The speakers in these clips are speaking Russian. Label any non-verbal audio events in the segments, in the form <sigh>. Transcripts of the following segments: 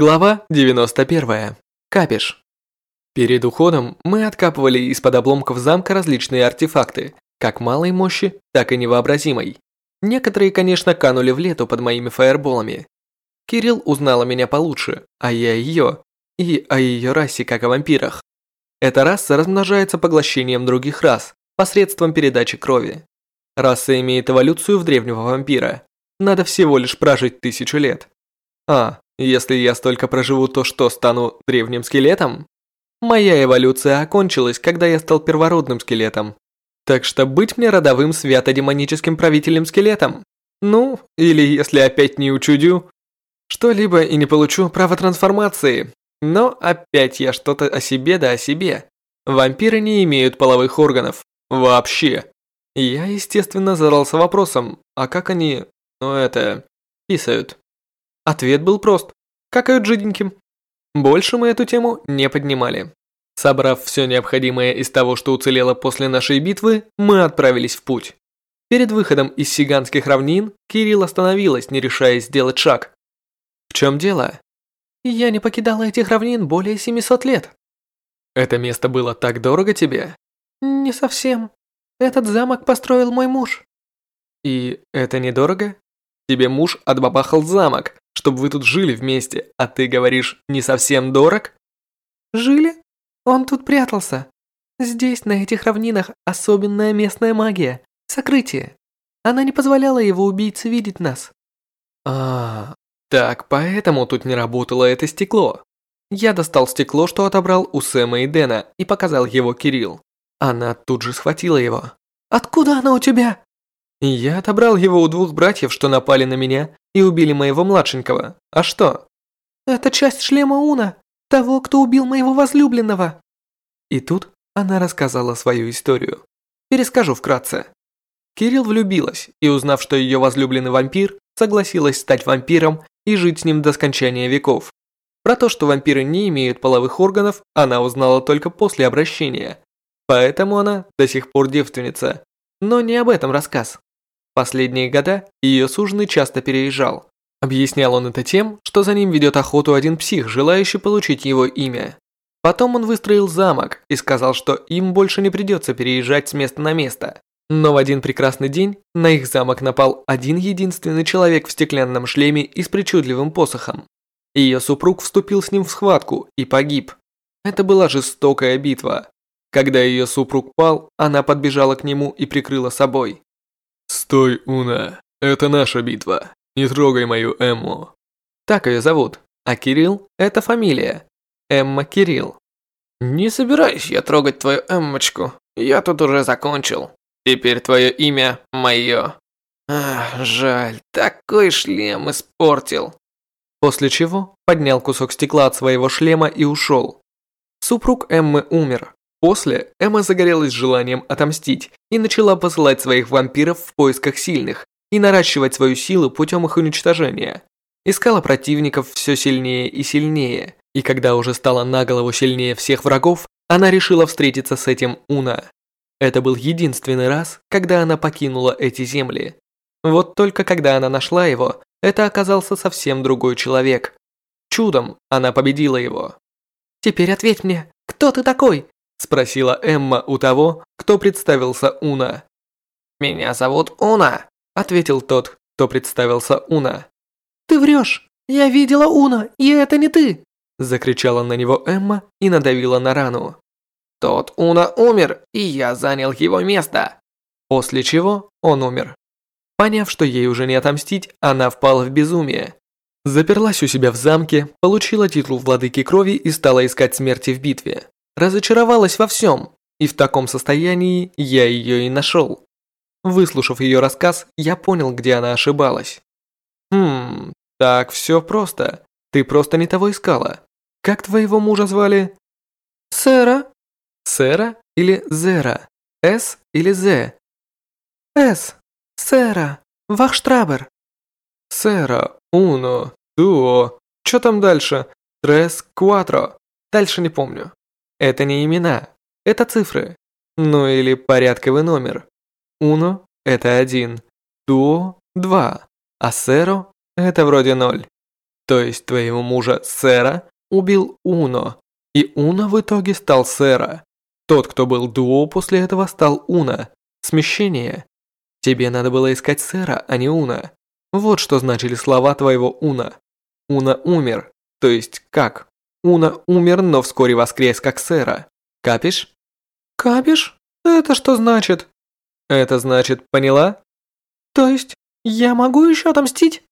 Глава 91. Капиш. Перед уходом мы откапывали из-под обломков замка различные артефакты, как малой мощи, так и невообразимой. Некоторые, конечно, канули в лету под моими фаерболами. Кирилл узнала меня получше, а я ее, и о ее расе, как о вампирах. Эта раса размножается поглощением других рас, посредством передачи крови. Раса имеет эволюцию в древнего вампира. Надо всего лишь прожить тысячу лет. А, если я столько проживу, то что, стану древним скелетом? Моя эволюция окончилась, когда я стал первородным скелетом. Так что быть мне родовым свято-демоническим правителем скелетом? Ну, или если опять не учудю, что-либо и не получу право трансформации. Но опять я что-то о себе да о себе. Вампиры не имеют половых органов. Вообще. Я, естественно, задался вопросом, а как они, ну это, писают? Ответ был прост. Какают жиденьким. Больше мы эту тему не поднимали. Собрав все необходимое из того, что уцелело после нашей битвы, мы отправились в путь. Перед выходом из Сиганских равнин Кирилл остановилась, не решаясь сделать шаг. В чем дело? Я не покидала этих равнин более 700 лет. Это место было так дорого тебе? Не совсем. Этот замок построил мой муж. И это недорого? Тебе муж отбабахал замок, чтобы вы тут жили вместе, а ты говоришь, не совсем дорог? Жили? Он тут прятался. Здесь, на этих равнинах, особенная местная магия, сокрытие. Она не позволяла его убийце видеть нас. А, так поэтому тут не работало это стекло. Я достал стекло, что отобрал у Сэма и Дэна, и показал его Кирилл. Она тут же схватила его. «Откуда оно у тебя?» Я отобрал его у двух братьев, что напали на меня и убили моего младшенького. А что? Это часть шлема Уна, того, кто убил моего возлюбленного. И тут она рассказала свою историю. Перескажу вкратце. Кирилл влюбилась и, узнав, что ее возлюбленный вампир, согласилась стать вампиром и жить с ним до скончания веков. Про то, что вампиры не имеют половых органов, она узнала только после обращения. Поэтому она до сих пор девственница. Но не об этом рассказ. Последние года ее суженый часто переезжал. Объяснял он это тем, что за ним ведет охоту один псих, желающий получить его имя. Потом он выстроил замок и сказал, что им больше не придется переезжать с места на место. Но в один прекрасный день на их замок напал один единственный человек в стеклянном шлеме и с причудливым посохом. Ее супруг вступил с ним в схватку и погиб. Это была жестокая битва. Когда ее супруг пал, она подбежала к нему и прикрыла собой. «Стой, Уна, это наша битва. Не трогай мою Эмму». Так ее зовут, а Кирилл – это фамилия. Эмма Кирилл. «Не собираюсь я трогать твою Эммочку. Я тут уже закончил. Теперь твое имя – мое». Ах, жаль, такой шлем испортил. После чего поднял кусок стекла от своего шлема и ушел. Супруг Эммы умер, После Эмма загорелась желанием отомстить и начала посылать своих вампиров в поисках сильных и наращивать свою силу путем их уничтожения. Искала противников все сильнее и сильнее, и когда уже стала на голову сильнее всех врагов, она решила встретиться с этим Уна. Это был единственный раз, когда она покинула эти земли. Вот только когда она нашла его, это оказался совсем другой человек. Чудом она победила его. «Теперь ответь мне, кто ты такой? Спросила Эмма у того, кто представился Уна. «Меня зовут Уна», ответил тот, кто представился Уна. «Ты врешь! Я видела Уна, и это не ты!» Закричала на него Эмма и надавила на рану. «Тот Уна умер, и я занял его место!» После чего он умер. Поняв, что ей уже не отомстить, она впала в безумие. Заперлась у себя в замке, получила титул владыки крови и стала искать смерти в битве разочаровалась во всем, и в таком состоянии я ее и нашел. Выслушав ее рассказ, я понял, где она ошибалась. Хм, так все просто. Ты просто не того искала. Как твоего мужа звали? Сэра. Сэра или Зера? С или З? С. Сэра. Вахштрабер. Сэра, Уно, Дуо. Что там дальше? Трес, Куатро. Дальше не помню. Это не имена, это цифры. Ну или порядковый номер. Уно – это один, дуо – два, а серо – это вроде ноль. То есть твоего мужа Сэра убил Уно, и Уна в итоге стал Сэра. Тот, кто был Дуо, после этого стал Уна. Смещение. Тебе надо было искать Сэра, а не Уна. Вот что значили слова твоего Уна. Уна умер. То есть как? Уна умер, но вскоре воскрес как Сэра. Капишь? Капишь? Это что значит? Это значит, поняла? То есть, я могу еще отомстить?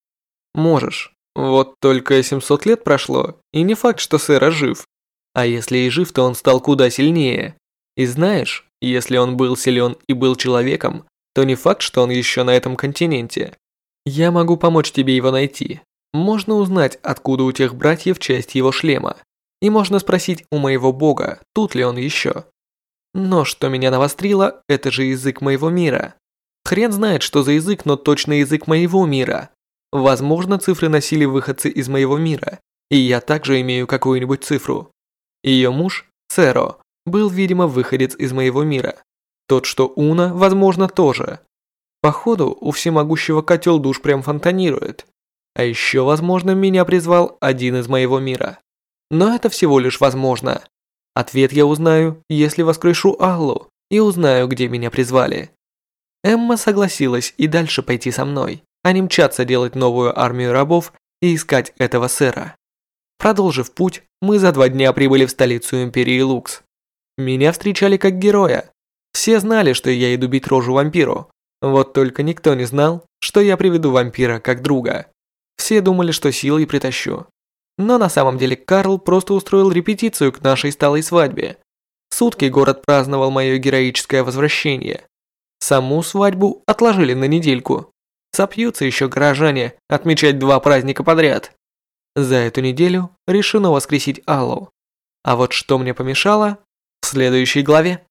Можешь. Вот только 700 лет прошло, и не факт, что Сэра жив. А если и жив, то он стал куда сильнее. И знаешь, если он был силен и был человеком, то не факт, что он еще на этом континенте. Я могу помочь тебе его найти. Можно узнать, откуда у тех братьев часть его шлема. И можно спросить у моего бога, тут ли он еще. Но что меня навострило, это же язык моего мира. Хрен знает, что за язык, но точно язык моего мира. Возможно, цифры носили выходцы из моего мира, и я также имею какую-нибудь цифру. Ее муж, Церо, был, видимо, выходец из моего мира. Тот, что Уна, возможно, тоже. Походу, у всемогущего котел душ прям фонтанирует. А еще, возможно, меня призвал один из моего мира. Но это всего лишь возможно. Ответ я узнаю, если воскрешу Аллу и узнаю, где меня призвали. Эмма согласилась и дальше пойти со мной а не мчаться делать новую армию рабов и искать этого сэра. Продолжив путь, мы за два дня прибыли в столицу Империи Лукс. Меня встречали как героя. Все знали, что я иду бить рожу вампиру. Вот только никто не знал, что я приведу вампира как друга. Все думали, что силой притащу. Но на самом деле Карл просто устроил репетицию к нашей сталой свадьбе. Сутки город праздновал мое героическое возвращение. Саму свадьбу отложили на недельку. Сопьются еще горожане отмечать два праздника подряд. За эту неделю решено воскресить Аллу. А вот что мне помешало, в следующей главе.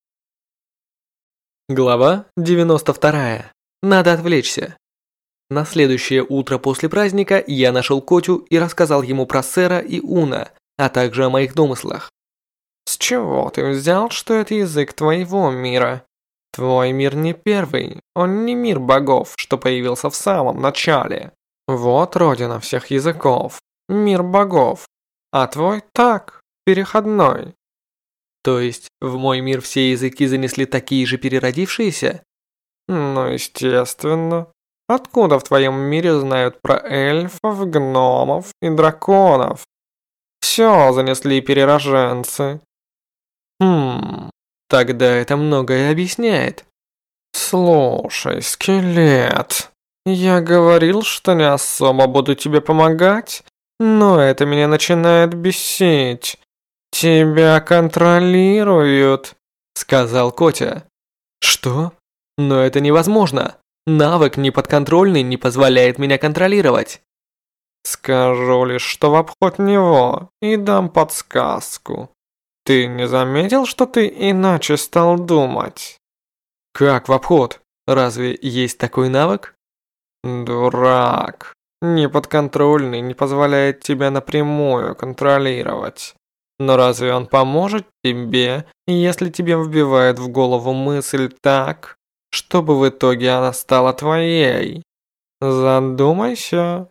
Глава 92. Надо отвлечься. На следующее утро после праздника я нашел Котю и рассказал ему про Сэра и Уна, а также о моих домыслах. «С чего ты взял, что это язык твоего мира?» Твой мир не первый, он не мир богов, что появился в самом начале. Вот родина всех языков, мир богов. А твой так, переходной. То есть в мой мир все языки занесли такие же переродившиеся? Ну, естественно. Откуда в твоем мире знают про эльфов, гномов и драконов? Все занесли перероженцы. Хм, Тогда это многое объясняет. Слушай, скелет, я говорил, что не особо буду тебе помогать, но это меня начинает бесить. Тебя контролируют, сказал Котя. Что? Но это невозможно. Навык неподконтрольный не позволяет меня контролировать. Скажу лишь, что в обход него и дам подсказку. Ты не заметил, что ты иначе стал думать? Как в обход? Разве есть такой навык? Дурак. Неподконтрольный не позволяет тебя напрямую контролировать. Но разве он поможет тебе, если тебе вбивает в голову мысль так, чтобы в итоге она стала твоей? Задумайся.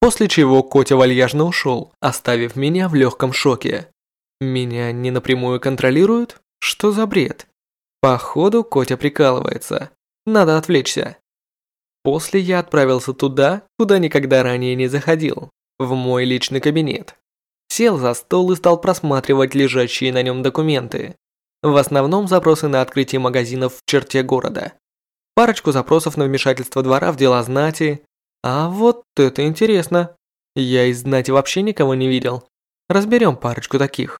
После чего Котя вальяжно ушел, оставив меня в легком шоке. Меня не напрямую контролируют? Что за бред? Походу, Котя прикалывается. Надо отвлечься. После я отправился туда, куда никогда ранее не заходил. В мой личный кабинет. Сел за стол и стал просматривать лежащие на нем документы. В основном запросы на открытие магазинов в черте города. Парочку запросов на вмешательство двора в дела знати. А вот это интересно. Я из знати вообще никого не видел. Разберем парочку таких.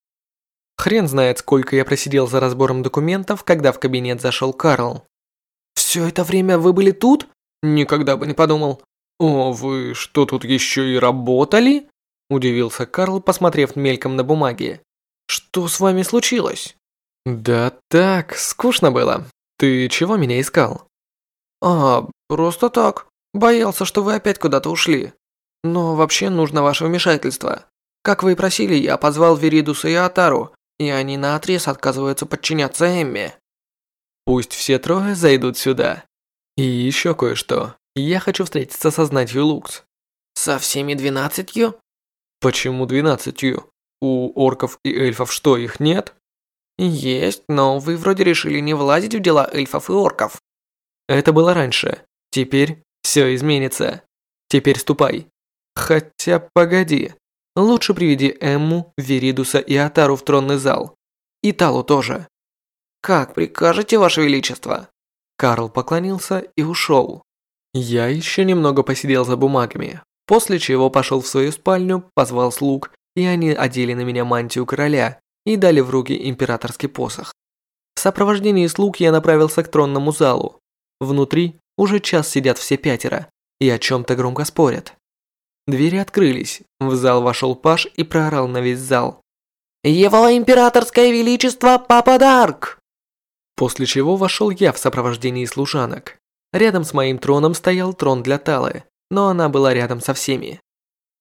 Хрен знает, сколько я просидел за разбором документов, когда в кабинет зашел Карл. «Все это время вы были тут?» Никогда бы не подумал. «О, вы что, тут еще и работали?» Удивился Карл, посмотрев мельком на бумаге. «Что с вами случилось?» «Да так, скучно было. Ты чего меня искал?» «А, просто так. Боялся, что вы опять куда-то ушли. Но вообще нужно ваше вмешательство. Как вы и просили, я позвал Веридуса и Атару, и они наотрез отказываются подчиняться Эмме. Пусть все трое зайдут сюда. И еще кое-что. Я хочу встретиться со знатью Лукс. Со всеми двенадцатью? Почему двенадцатью? У орков и эльфов что, их нет? Есть, но вы вроде решили не влазить в дела эльфов и орков. Это было раньше. Теперь все изменится. Теперь ступай. Хотя погоди. Лучше приведи Эмму, Веридуса и Атару в тронный зал. И Талу тоже. Как прикажете, Ваше Величество? Карл поклонился и ушел. Я еще немного посидел за бумагами, после чего пошел в свою спальню, позвал слуг, и они одели на меня мантию короля и дали в руки императорский посох. В сопровождении слуг я направился к тронному залу. Внутри уже час сидят все пятеро и о чем-то громко спорят. Двери открылись, в зал вошел паж и проорал на весь зал. «Его императорское величество Папа Дарк!» После чего вошел я в сопровождении служанок. Рядом с моим троном стоял трон для Талы, но она была рядом со всеми.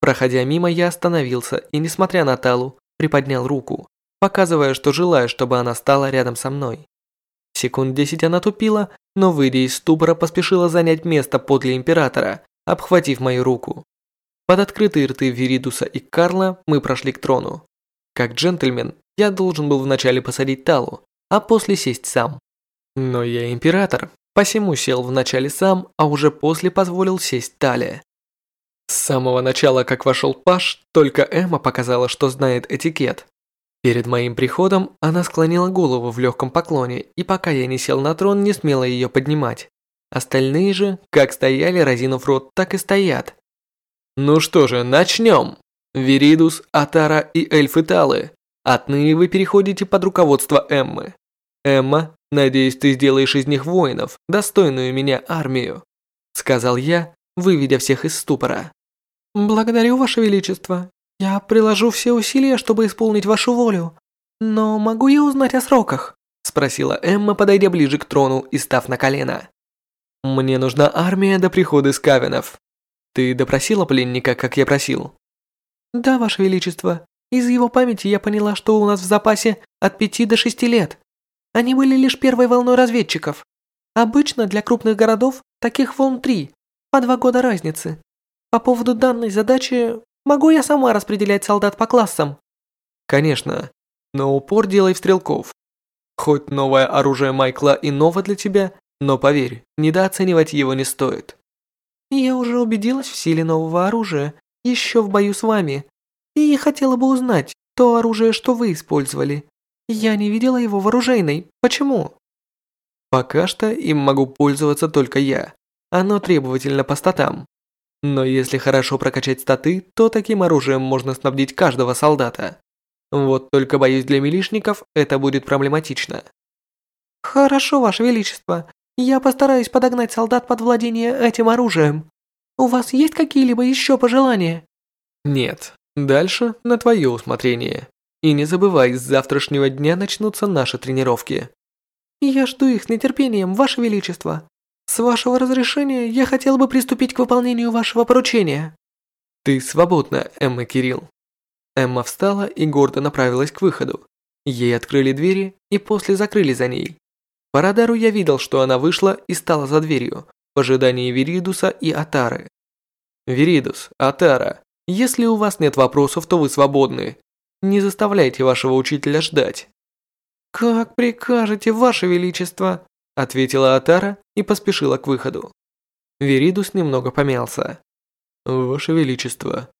Проходя мимо, я остановился и, несмотря на Талу, приподнял руку, показывая, что желаю, чтобы она стала рядом со мной. Секунд десять она тупила, но, выйдя из ступора, поспешила занять место подле Императора, обхватив мою руку. Под открытые рты Виридуса и Карла мы прошли к трону. Как джентльмен, я должен был вначале посадить Талу, а после сесть сам. Но я император, посему сел вначале сам, а уже после позволил сесть Тале. С самого начала, как вошел Паш, только Эмма показала, что знает этикет. Перед моим приходом она склонила голову в легком поклоне, и пока я не сел на трон, не смела ее поднимать. Остальные же, как стояли, разинув рот, так и стоят. Ну что же, начнем. Виридус, Атара и эльфы Талы. Отныне вы переходите под руководство Эммы. «Эмма, надеюсь, ты сделаешь из них воинов, достойную меня армию», сказал я, выведя всех из ступора. «Благодарю, Ваше Величество. Я приложу все усилия, чтобы исполнить вашу волю. Но могу я узнать о сроках?» спросила Эмма, подойдя ближе к трону и став на колено. «Мне нужна армия до прихода скавенов. Ты допросила пленника, как я просил?» «Да, Ваше Величество. Из его памяти я поняла, что у нас в запасе от пяти до шести лет. Они были лишь первой волной разведчиков. Обычно для крупных городов таких волн три, по два года разницы. По поводу данной задачи, могу я сама распределять солдат по классам? Конечно, но упор делай в стрелков. Хоть новое оружие Майкла и ново для тебя, но поверь, недооценивать его не стоит. Я уже убедилась в силе нового оружия, еще в бою с вами, и хотела бы узнать то оружие, что вы использовали. Я не видела его вооружейной. Почему? Пока что им могу пользоваться только я. Оно требовательно по статам. Но если хорошо прокачать статы, то таким оружием можно снабдить каждого солдата. Вот только боюсь для милишников это будет проблематично. Хорошо, Ваше Величество. Я постараюсь подогнать солдат под владение этим оружием. У вас есть какие-либо еще пожелания? Нет. Дальше на твое усмотрение. И не забывай, с завтрашнего дня начнутся наши тренировки. Я жду их с нетерпением, Ваше Величество. С вашего разрешения я хотел бы приступить к выполнению вашего поручения. Ты свободна, Эмма Кирилл. Эмма встала и гордо направилась к выходу. Ей открыли двери и после закрыли за ней. По радару я видел, что она вышла и стала за дверью, в ожидании Виридуса и Атары. Виридус, Атара, если у вас нет вопросов, то вы свободны. Не заставляйте вашего учителя ждать». «Как прикажете, ваше величество», ответила Атара и поспешила к выходу. Веридус немного помялся. «Ваше Величество,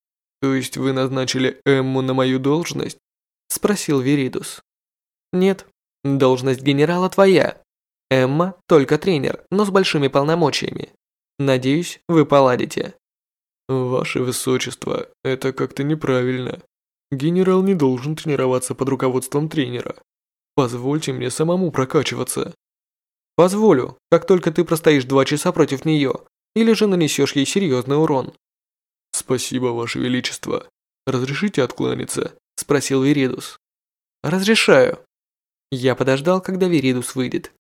то есть вы назначили Эмму на мою должность?» Спросил Веридус. «Нет, должность генерала твоя. Эмма только тренер, но с большими полномочиями. Надеюсь, вы поладите». «Ваше Высочество, это как-то неправильно. Генерал не должен тренироваться под руководством тренера. Позвольте мне самому прокачиваться. Позволю, как только ты простоишь два часа против нее, или же нанесешь ей серьезный урон. Спасибо, Ваше Величество. Разрешите откланяться? Спросил Виридус. Разрешаю. Я подождал, когда Виридус выйдет.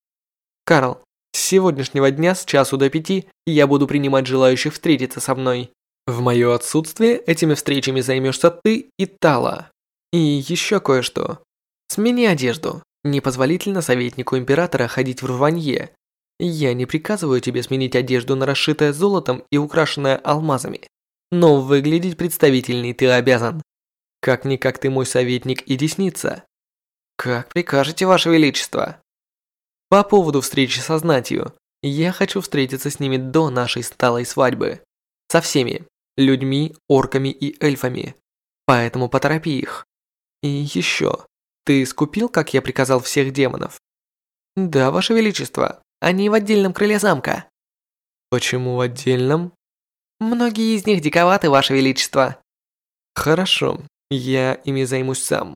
Карл, с сегодняшнего дня с часу до пяти я буду принимать желающих встретиться со мной. В мое отсутствие этими встречами займешься ты и Тала. И еще кое-что. Смени одежду. Непозволительно советнику императора ходить в рванье. Я не приказываю тебе сменить одежду на расшитое золотом и украшенное алмазами. Но выглядеть представительней ты обязан. Как-никак ты мой советник и десница. Как прикажете, Ваше Величество? По поводу встречи со знатью, я хочу встретиться с ними до нашей сталой свадьбы. Со всеми. Людьми, орками и эльфами. Поэтому поторопи их. И еще. Ты скупил, как я приказал, всех демонов? Да, Ваше Величество. Они в отдельном крыле замка. Почему в отдельном? Многие из них диковаты, Ваше Величество. Хорошо, я ими займусь сам.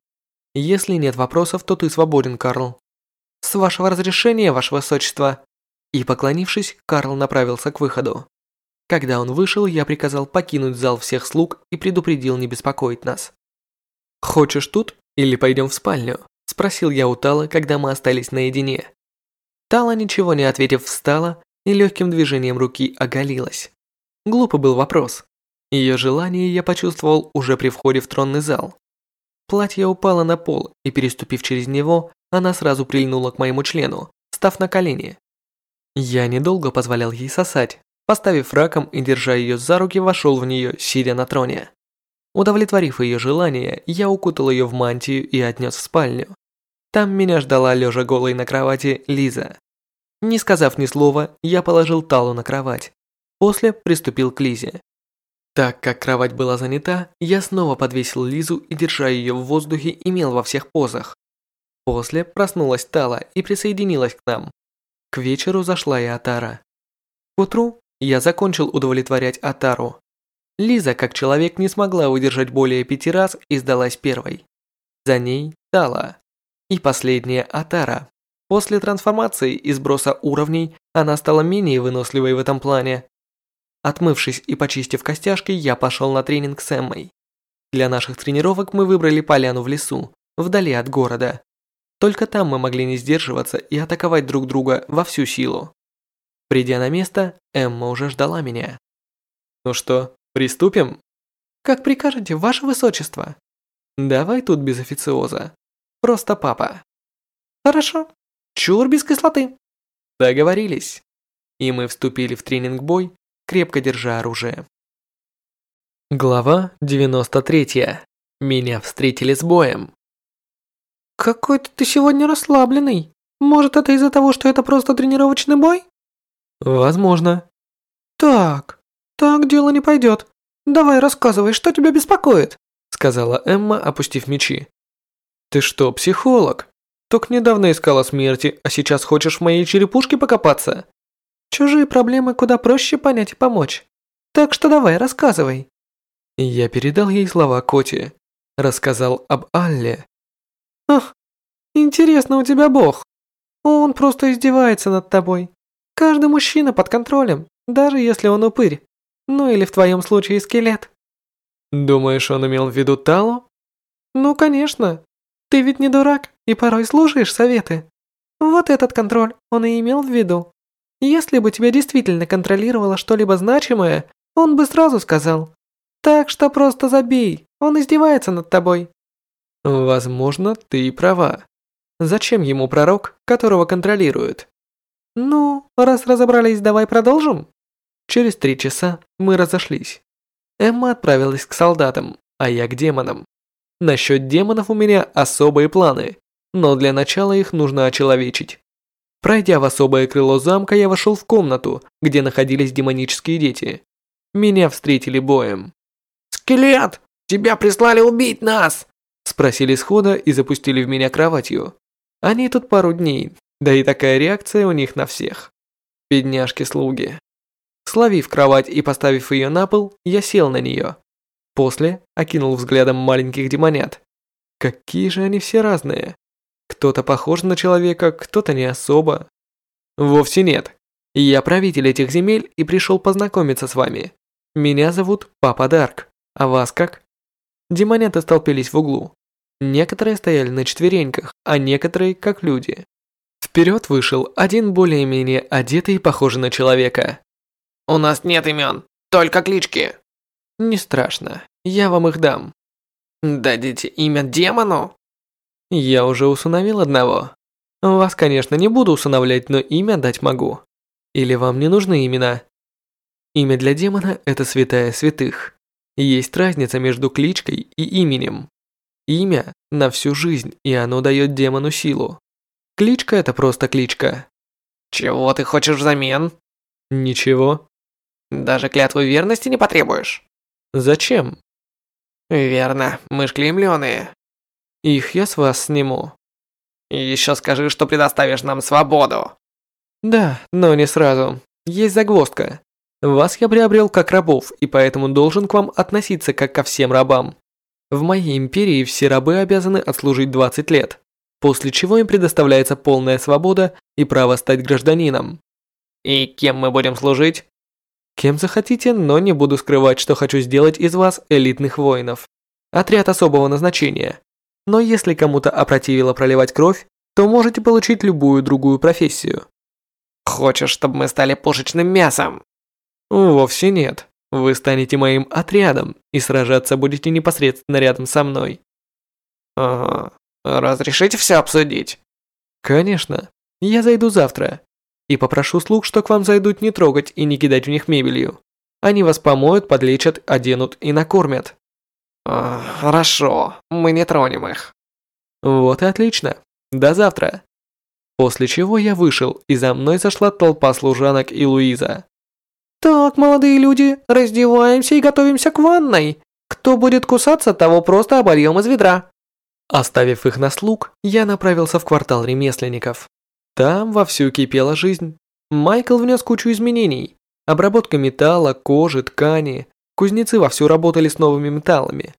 Если нет вопросов, то ты свободен, Карл. С вашего разрешения, Ваше Высочество. И поклонившись, Карл направился к выходу. Когда он вышел, я приказал покинуть зал всех слуг и предупредил не беспокоить нас. «Хочешь тут или пойдем в спальню?» – спросил я у Тала, когда мы остались наедине. Тала, ничего не ответив, встала и легким движением руки оголилась. Глупый был вопрос. Ее желание я почувствовал уже при входе в тронный зал. Платье упало на пол, и переступив через него, она сразу прильнула к моему члену, став на колени. Я недолго позволял ей сосать, поставив раком и держа ее за руки, вошел в нее, сидя на троне. Удовлетворив ее желание, я укутал ее в мантию и отнес в спальню. Там меня ждала лежа голой на кровати Лиза. Не сказав ни слова, я положил Талу на кровать. После приступил к Лизе. Так как кровать была занята, я снова подвесил Лизу и, держа ее в воздухе, имел во всех позах. После проснулась Тала и присоединилась к нам. К вечеру зашла и Атара. К утру я закончил удовлетворять Атару. Лиза, как человек, не смогла выдержать более пяти раз и сдалась первой. За ней Тала. И последняя Атара. После трансформации и сброса уровней она стала менее выносливой в этом плане. Отмывшись и почистив костяшки, я пошел на тренинг с Эммой. Для наших тренировок мы выбрали поляну в лесу, вдали от города. Только там мы могли не сдерживаться и атаковать друг друга во всю силу. Придя на место, Эмма уже ждала меня. «Ну что, приступим?» «Как прикажете, ваше высочество?» «Давай тут без официоза. Просто папа». «Хорошо. Чур без кислоты». Договорились. И мы вступили в тренинг-бой, крепко держа оружие. Глава 93. Меня встретили с боем. «Какой-то ты сегодня расслабленный. Может, это из-за того, что это просто тренировочный бой?» «Возможно». «Так, так дело не пойдет. Давай рассказывай, что тебя беспокоит?» Сказала Эмма, опустив мечи. «Ты что, психолог? Только недавно искала смерти, а сейчас хочешь в моей черепушке покопаться?» «Чужие проблемы куда проще понять и помочь. Так что давай, рассказывай». Я передал ей слова Коти. Рассказал об Алле, Ах, интересно у тебя бог. Он просто издевается над тобой. Каждый мужчина под контролем, даже если он упырь. Ну или в твоем случае скелет. Думаешь, он имел в виду Талу? Ну, конечно. Ты ведь не дурак и порой слушаешь советы. Вот этот контроль он и имел в виду. Если бы тебя действительно контролировало что-либо значимое, он бы сразу сказал. Так что просто забей, он издевается над тобой. Возможно, ты и права. Зачем ему пророк, которого контролируют? Ну, раз разобрались, давай продолжим. Через три часа мы разошлись. Эмма отправилась к солдатам, а я к демонам. Насчет демонов у меня особые планы, но для начала их нужно очеловечить. Пройдя в особое крыло замка, я вошел в комнату, где находились демонические дети. Меня встретили боем. «Скелет! Тебя прислали убить нас!» Спросили схода и запустили в меня кроватью. Они тут пару дней, да и такая реакция у них на всех. Бедняжки-слуги. Словив кровать и поставив ее на пол, я сел на нее. После окинул взглядом маленьких демонят. Какие же они все разные. Кто-то похож на человека, кто-то не особо. Вовсе нет. Я правитель этих земель и пришел познакомиться с вами. Меня зовут Папа Дарк. А вас как? Демонята столпились в углу. Некоторые стояли на четвереньках, а некоторые как люди. Вперед вышел один более-менее одетый, похожий на человека. «У нас нет имен, только клички». «Не страшно, я вам их дам». «Дадите имя демону?» «Я уже усыновил одного. Вас, конечно, не буду усыновлять, но имя дать могу. Или вам не нужны имена?» Имя для демона – это святая святых. Есть разница между кличкой и именем. Имя на всю жизнь, и оно дает демону силу. Кличка – это просто кличка. Чего ты хочешь взамен? Ничего. Даже клятву верности не потребуешь? Зачем? Верно, мы ж клеймленные. Их я с вас сниму. И еще скажи, что предоставишь нам свободу. Да, но не сразу. Есть загвоздка. Вас я приобрел как рабов, и поэтому должен к вам относиться как ко всем рабам. В моей империи все рабы обязаны отслужить 20 лет, после чего им предоставляется полная свобода и право стать гражданином. И кем мы будем служить? Кем захотите, но не буду скрывать, что хочу сделать из вас элитных воинов. Отряд особого назначения. Но если кому-то опротивило проливать кровь, то можете получить любую другую профессию. Хочешь, чтобы мы стали пушечным мясом? Вовсе нет. Вы станете моим отрядом и сражаться будете непосредственно рядом со мной. Ага. Разрешите все обсудить? Конечно. Я зайду завтра. И попрошу слуг, что к вам зайдут не трогать и не кидать в них мебелью. Они вас помоют, подлечат, оденут и накормят. А, хорошо, мы не тронем их. Вот и отлично. До завтра. После чего я вышел, и за мной зашла толпа служанок и Луиза. «Так, молодые люди, раздеваемся и готовимся к ванной. Кто будет кусаться, того просто обольем из ведра». Оставив их на слуг, я направился в квартал ремесленников. Там вовсю кипела жизнь. Майкл внес кучу изменений. Обработка металла, кожи, ткани. Кузнецы вовсю работали с новыми металлами.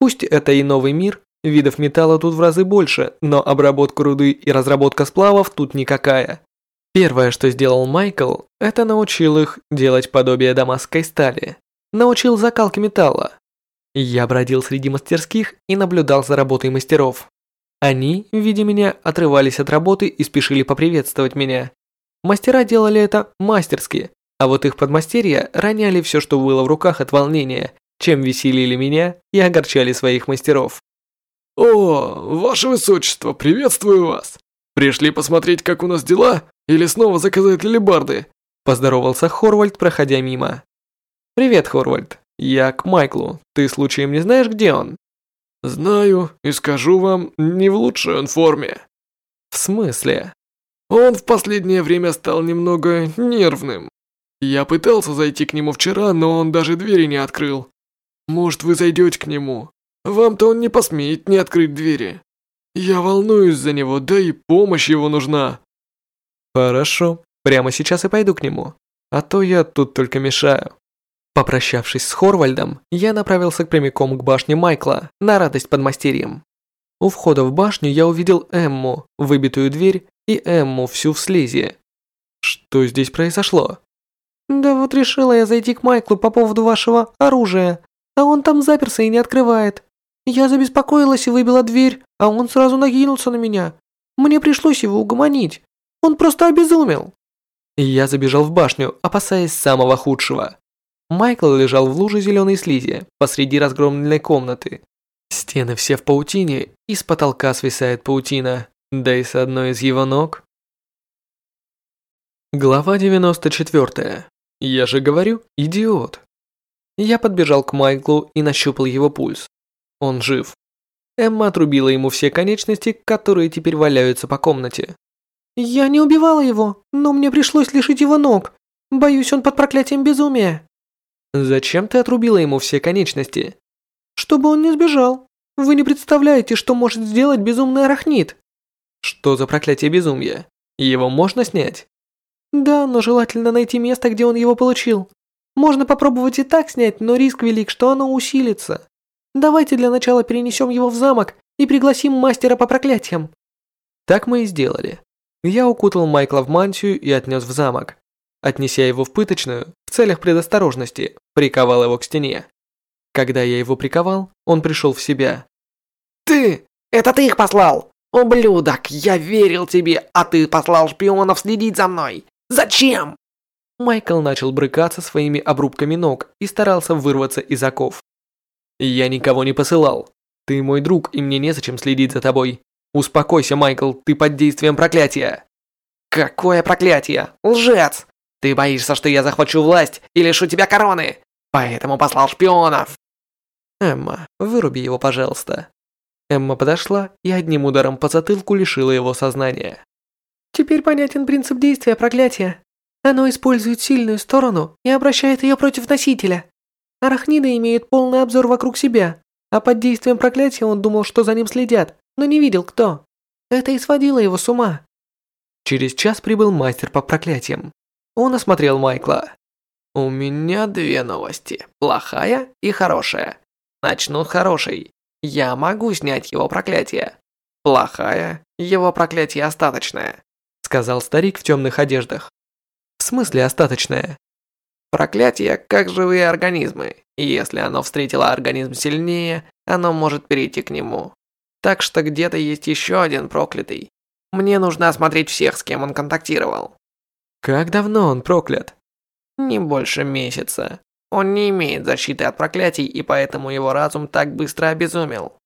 Пусть это и новый мир, видов металла тут в разы больше, но обработка руды и разработка сплавов тут никакая. Первое, что сделал Майкл, это научил их делать подобие дамасской стали. Научил закалке металла. Я бродил среди мастерских и наблюдал за работой мастеров. Они, видя меня, отрывались от работы и спешили поприветствовать меня. Мастера делали это мастерски, а вот их подмастерья роняли все, что было в руках от волнения, чем веселили меня и огорчали своих мастеров. «О, ваше высочество, приветствую вас! Пришли посмотреть, как у нас дела, или снова заказать лебарды?» Поздоровался Хорвальд, проходя мимо. «Привет, Хорвальд. Я к Майклу. Ты случаем не знаешь, где он?» «Знаю, и скажу вам, не в лучшей он форме». «В смысле?» «Он в последнее время стал немного нервным. Я пытался зайти к нему вчера, но он даже двери не открыл. Может, вы зайдете к нему? Вам-то он не посмеет не открыть двери. Я волнуюсь за него, да и помощь его нужна». «Хорошо, прямо сейчас и пойду к нему, а то я тут только мешаю». Попрощавшись с Хорвальдом, я направился прямиком к башне Майкла, на радость подмастерьям. У входа в башню я увидел Эмму, выбитую дверь, и Эмму всю в слизи. Что здесь произошло? Да вот решила я зайти к Майклу по поводу вашего оружия, а он там заперся и не открывает. Я забеспокоилась и выбила дверь, а он сразу накинулся на меня. Мне пришлось его угомонить. Он просто обезумел. Я забежал в башню, опасаясь самого худшего. Майкл лежал в луже зеленой слизи посреди разгромленной комнаты. Стены все в паутине, и с потолка свисает паутина, да и с одной из его ног. Глава 94. Я же говорю, идиот. Я подбежал к Майклу и нащупал его пульс. Он жив. Эмма отрубила ему все конечности, которые теперь валяются по комнате. «Я не убивала его, но мне пришлось лишить его ног. Боюсь, он под проклятием безумия». Зачем ты отрубила ему все конечности? Чтобы он не сбежал. Вы не представляете, что может сделать безумный арахнит. Что за проклятие безумия? Его можно снять? Да, но желательно найти место, где он его получил. Можно попробовать и так снять, но риск велик, что оно усилится. Давайте для начала перенесем его в замок и пригласим мастера по проклятиям. Так мы и сделали. Я укутал Майкла в мантию и отнес в замок. Отнеся его в пыточную, в целях предосторожности, приковал его к стене. Когда я его приковал, он пришел в себя. «Ты! Это ты их послал! Ублюдок, я верил тебе, а ты послал шпионов следить за мной! Зачем?» Майкл начал брыкаться своими обрубками ног и старался вырваться из оков. «Я никого не посылал. Ты мой друг, и мне незачем следить за тобой. Успокойся, Майкл, ты под действием проклятия». «Какое проклятие? Лжец! Ты боишься, что я захвачу власть и лишу тебя короны, поэтому послал шпионов. Эмма, выруби его, пожалуйста. Эмма подошла и одним ударом по затылку лишила его сознания. Теперь понятен принцип действия проклятия. Оно использует сильную сторону и обращает ее против носителя. Арахниды имеют полный обзор вокруг себя, а под действием проклятия он думал, что за ним следят, но не видел кто. Это и сводило его с ума. Через час прибыл мастер по проклятиям. Он осмотрел Майкла. «У меня две новости, плохая и хорошая. Начну с хорошей. Я могу снять его проклятие. Плохая, его проклятие остаточное», сказал старик в темных одеждах. В смысле остаточное? Проклятие как живые организмы, если оно встретило организм сильнее, оно может перейти к нему. Так что где-то есть еще один проклятый. Мне нужно осмотреть всех, с кем он контактировал. Как давно он проклят? Не больше месяца. Он не имеет защиты от проклятий, и поэтому его разум так быстро обезумел.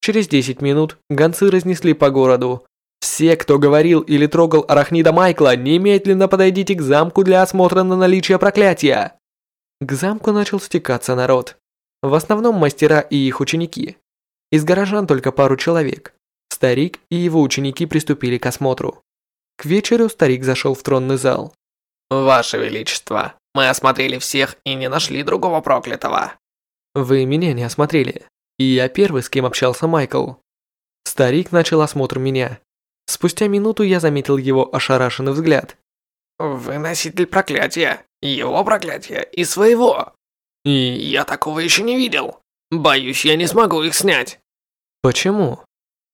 Через 10 минут гонцы разнесли по городу. Все, кто говорил или трогал арахнида Майкла, немедленно подойдите к замку для осмотра на наличие проклятия. К замку начал стекаться народ. В основном мастера и их ученики. Из горожан только пару человек. Старик и его ученики приступили к осмотру. К вечеру старик зашел в тронный зал. «Ваше Величество, мы осмотрели всех и не нашли другого проклятого». «Вы меня не осмотрели. И я первый, с кем общался Майкл». Старик начал осмотр меня. Спустя минуту я заметил его ошарашенный взгляд. «Вы носитель проклятия. Его проклятия и своего. И я такого еще не видел. Боюсь, я не смогу их снять». «Почему?»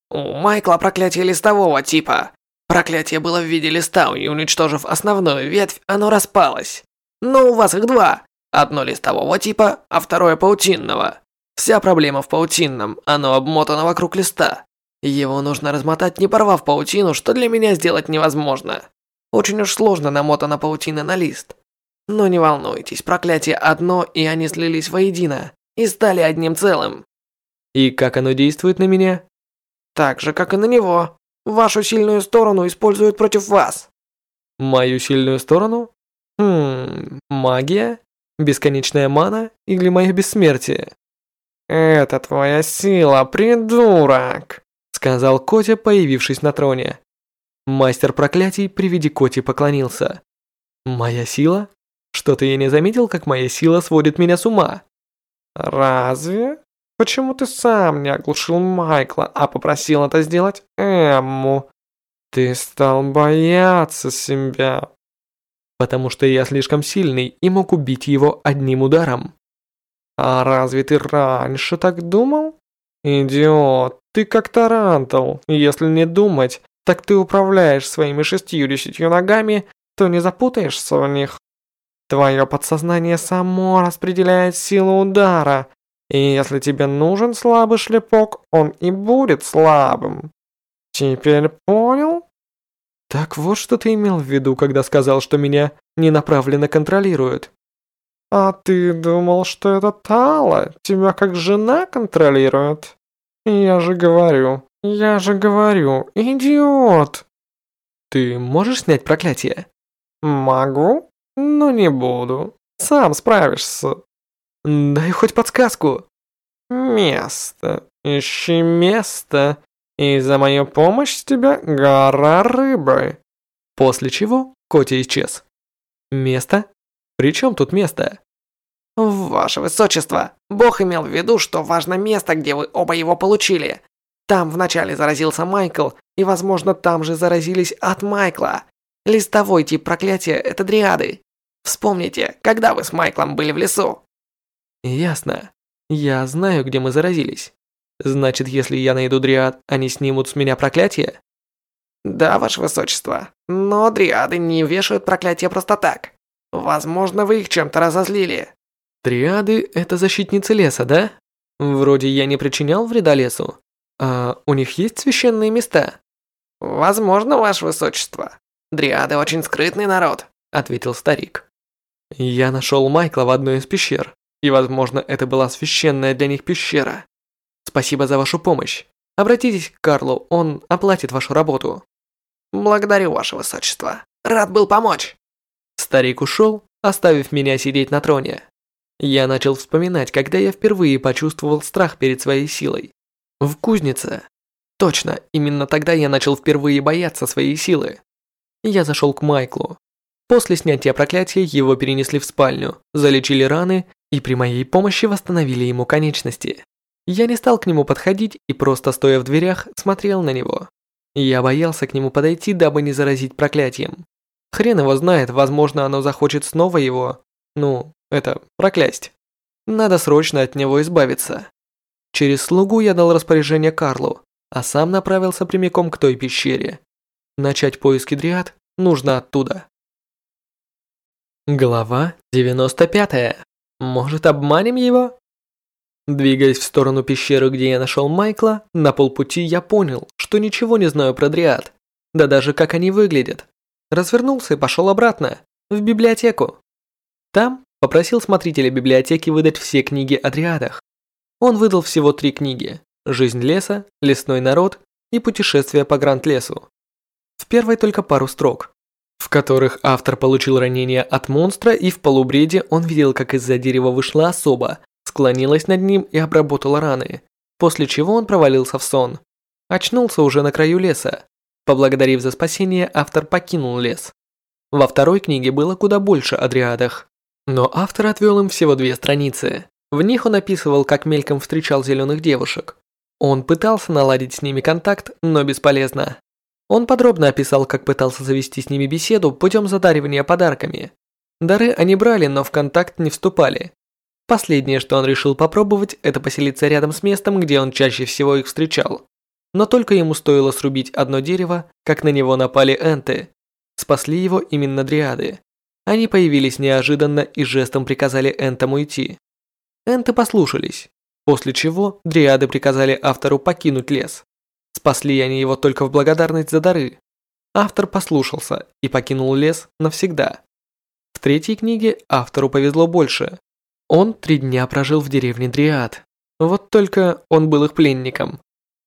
«У Майкла проклятие листового типа. Проклятие было в виде листа, и уничтожив основную ветвь, оно распалось. Но у вас их два. Одно листового типа, а второе паутинного. Вся проблема в паутинном, оно обмотано вокруг листа. Его нужно размотать, не порвав паутину, что для меня сделать невозможно. Очень уж сложно намотана паутина на лист. Но не волнуйтесь, проклятие одно, и они слились воедино, и стали одним целым. И как оно действует на меня? Так же, как и на него. Вашу сильную сторону используют против вас. Мою сильную сторону? Хм, магия? Бесконечная мана или мое бессмертие? Это твоя сила, придурок, сказал Котя, появившись на троне. Мастер проклятий при виде Коти поклонился. Моя сила? Что-то я не заметил, как моя сила сводит меня с ума. Разве? Почему ты сам не оглушил Майкла, а попросил это сделать Эмму? Ты стал бояться себя. Потому что я слишком сильный и мог убить его одним ударом. А разве ты раньше так думал? Идиот, ты как тарантал. Если не думать, так ты управляешь своими шестью-десятью ногами, то не запутаешься в них. Твое подсознание само распределяет силу удара, и если тебе нужен слабый шлепок, он и будет слабым. Теперь понял? Так вот что ты имел в виду, когда сказал, что меня ненаправленно контролируют. А ты думал, что это Тала тебя как жена контролирует? Я же говорю, я же говорю, идиот. Ты можешь снять проклятие? Могу, но не буду. Сам справишься. Дай хоть подсказку. Место. Ищи место. И за мою помощь с тебя гора рыбы. После чего Котя исчез. Место? При чем тут место? Ваше Высочество, Бог имел в виду, что важно место, где вы оба его получили. Там вначале заразился Майкл, и, возможно, там же заразились от Майкла. Листовой тип проклятия – это дриады. Вспомните, когда вы с Майклом были в лесу. Ясно. Я знаю, где мы заразились. Значит, если я найду дриад, они снимут с меня проклятие? Да, ваше высочество. Но дриады не вешают проклятие просто так. Возможно, вы их чем-то разозлили. Дриады – это защитницы леса, да? Вроде я не причинял вреда лесу. А у них есть священные места? Возможно, ваше высочество. Дриады очень скрытный народ, ответил старик. Я нашел Майкла в одной из пещер. И, возможно, это была священная для них пещера. Спасибо за вашу помощь. Обратитесь к Карлу, он оплатит вашу работу. Благодарю, ваше высочество. Рад был помочь. Старик ушел, оставив меня сидеть на троне. Я начал вспоминать, когда я впервые почувствовал страх перед своей силой. В кузнице. Точно, именно тогда я начал впервые бояться своей силы. Я зашел к Майклу. После снятия проклятия его перенесли в спальню, залечили раны и при моей помощи восстановили ему конечности. Я не стал к нему подходить и просто стоя в дверях смотрел на него. Я боялся к нему подойти, дабы не заразить проклятием. Хрен его знает, возможно, оно захочет снова его, ну, это, проклясть. Надо срочно от него избавиться. Через слугу я дал распоряжение Карлу, а сам направился прямиком к той пещере. Начать поиски дриад нужно оттуда. Глава 95. Может, обманем его? Двигаясь в сторону пещеры, где я нашел Майкла, на полпути я понял, что ничего не знаю про дриад, да даже как они выглядят. Развернулся и пошел обратно, в библиотеку. Там попросил смотрителя библиотеки выдать все книги о дриадах. Он выдал всего три книги «Жизнь леса», «Лесной народ» и «Путешествие по Гранд-лесу». В первой только пару строк, в которых автор получил ранение от монстра и в полубреде он видел, как из-за дерева вышла особа, склонилась над ним и обработала раны, после чего он провалился в сон. Очнулся уже на краю леса. Поблагодарив за спасение, автор покинул лес. Во второй книге было куда больше о дриадах. Но автор отвел им всего две страницы. В них он описывал, как мельком встречал зеленых девушек. Он пытался наладить с ними контакт, но бесполезно. Он подробно описал, как пытался завести с ними беседу путем задаривания подарками. Дары они брали, но в контакт не вступали. Последнее, что он решил попробовать, это поселиться рядом с местом, где он чаще всего их встречал. Но только ему стоило срубить одно дерево, как на него напали энты. Спасли его именно дриады. Они появились неожиданно и жестом приказали Энтам уйти. Энты послушались, после чего дриады приказали автору покинуть лес. Спасли они его только в благодарность за дары. Автор послушался и покинул лес навсегда. В третьей книге автору повезло больше. Он три дня прожил в деревне Дриад. Вот только он был их пленником.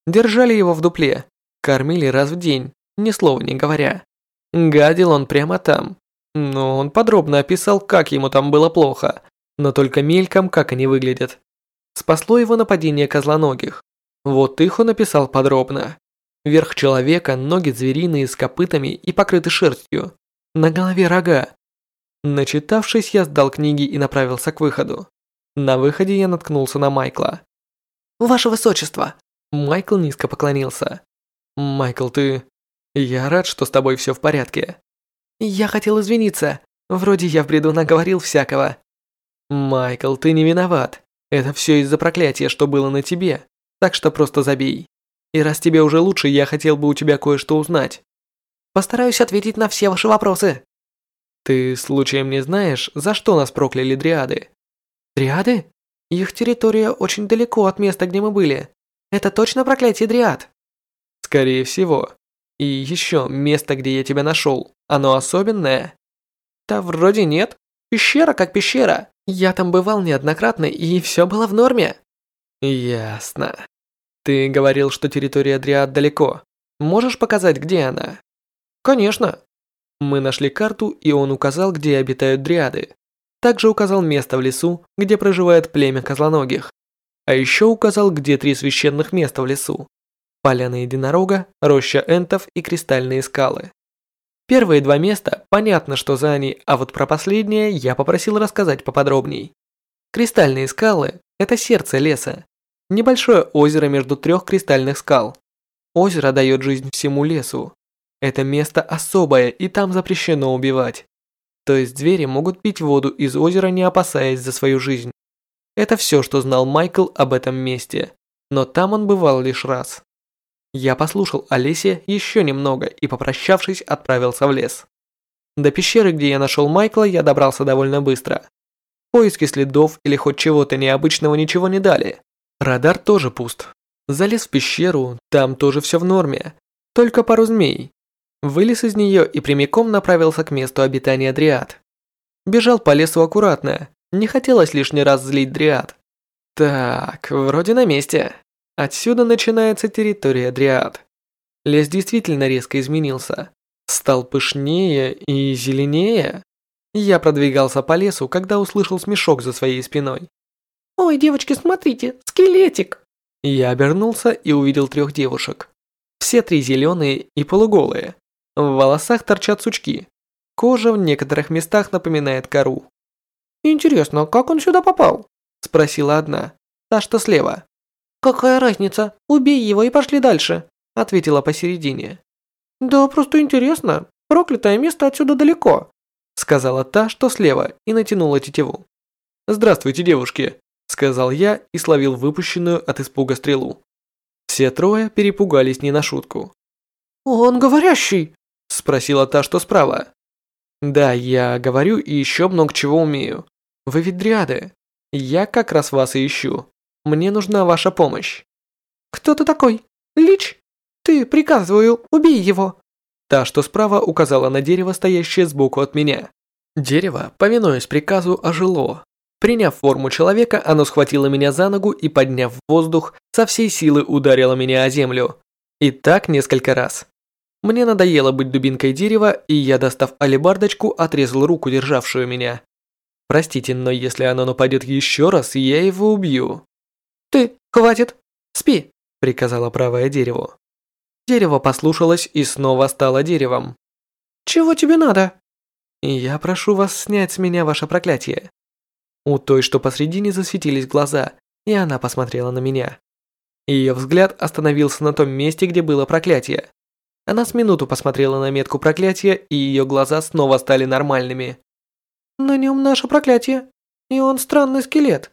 Держали его в дупле, кормили раз в день, ни слова не говоря. Гадил он прямо там, но он подробно описал, как ему там было плохо, но только мельком, как они выглядят. Спасло его нападение козлоногих. Вот их он описал подробно. Верх человека, ноги звериные с копытами и покрыты шерстью. На голове рога. Начитавшись, я сдал книги и направился к выходу. На выходе я наткнулся на Майкла. «Ваше Высочество!» Майкл низко поклонился. «Майкл, ты...» «Я рад, что с тобой все в порядке. Я хотел извиниться. Вроде я в бреду наговорил всякого. Майкл, ты не виноват. Это все из-за проклятия, что было на тебе. Так что просто забей. И раз тебе уже лучше, я хотел бы у тебя кое-что узнать. Постараюсь ответить на все ваши вопросы. Ты случаем не знаешь, за что нас прокляли дриады? Дриады? Их территория очень далеко от места, где мы были. Это точно проклятие дриад? Скорее всего. И еще место, где я тебя нашел, оно особенное? Да вроде нет. Пещера как пещера. Я там бывал неоднократно, и все было в норме. Ясно. Ты говорил, что территория Дриад далеко. Можешь показать, где она? Конечно. Мы нашли карту, и он указал, где обитают Дриады. Также указал место в лесу, где проживает племя козлоногих. А еще указал, где три священных места в лесу поляна единорога, роща энтов и кристальные скалы. Первые два места, понятно, что за они, а вот про последнее я попросил рассказать поподробней. Кристальные скалы – это сердце леса. Небольшое озеро между трех кристальных скал. Озеро дает жизнь всему лесу. Это место особое, и там запрещено убивать. То есть звери могут пить воду из озера, не опасаясь за свою жизнь. Это все, что знал Майкл об этом месте. Но там он бывал лишь раз. Я послушал Олесе еще немного и, попрощавшись, отправился в лес. До пещеры, где я нашел Майкла, я добрался довольно быстро. Поиски следов или хоть чего-то необычного ничего не дали. Радар тоже пуст. Залез в пещеру, там тоже все в норме. Только пару змей. Вылез из нее и прямиком направился к месту обитания Дриад. Бежал по лесу аккуратно, не хотелось лишний раз злить Дриад. Так, вроде на месте. Отсюда начинается территория Дриад. Лес действительно резко изменился. Стал пышнее и зеленее. Я продвигался по лесу, когда услышал смешок за своей спиной. «Ой, девочки, смотрите, скелетик!» Я обернулся и увидел трех девушек. Все три зеленые и полуголые. В волосах торчат сучки. Кожа в некоторых местах напоминает кору. «Интересно, как он сюда попал?» Спросила одна, та что слева. «Какая разница? Убей его и пошли дальше», ответила посередине. «Да просто интересно. Проклятое место отсюда далеко», сказала та, что слева, и натянула тетиву. «Здравствуйте, девушки», сказал я и словил выпущенную от испуга стрелу. Все трое перепугались не на шутку. «Он говорящий?» спросила та, что справа. Да, я говорю и еще много чего умею. Вы ведь дриады. Я как раз вас и ищу. Мне нужна ваша помощь. Кто ты такой? Лич? Ты, приказываю, убей его. Та, что справа, указала на дерево, стоящее сбоку от меня. Дерево, повинуясь приказу, ожило. Приняв форму человека, оно схватило меня за ногу и, подняв в воздух, со всей силы ударило меня о землю. И так несколько раз. Мне надоело быть дубинкой дерева, и я, достав алебардочку, отрезал руку, державшую меня. Простите, но если оно нападет еще раз, я его убью. Ты, хватит, спи, приказала правое дерево. Дерево послушалось и снова стало деревом. Чего тебе надо? Я прошу вас снять с меня ваше проклятие. У той, что посредине, засветились глаза, и она посмотрела на меня. Ее взгляд остановился на том месте, где было проклятие. Она с минуту посмотрела на метку проклятия, и ее глаза снова стали нормальными. «На нем наше проклятие, и он странный скелет.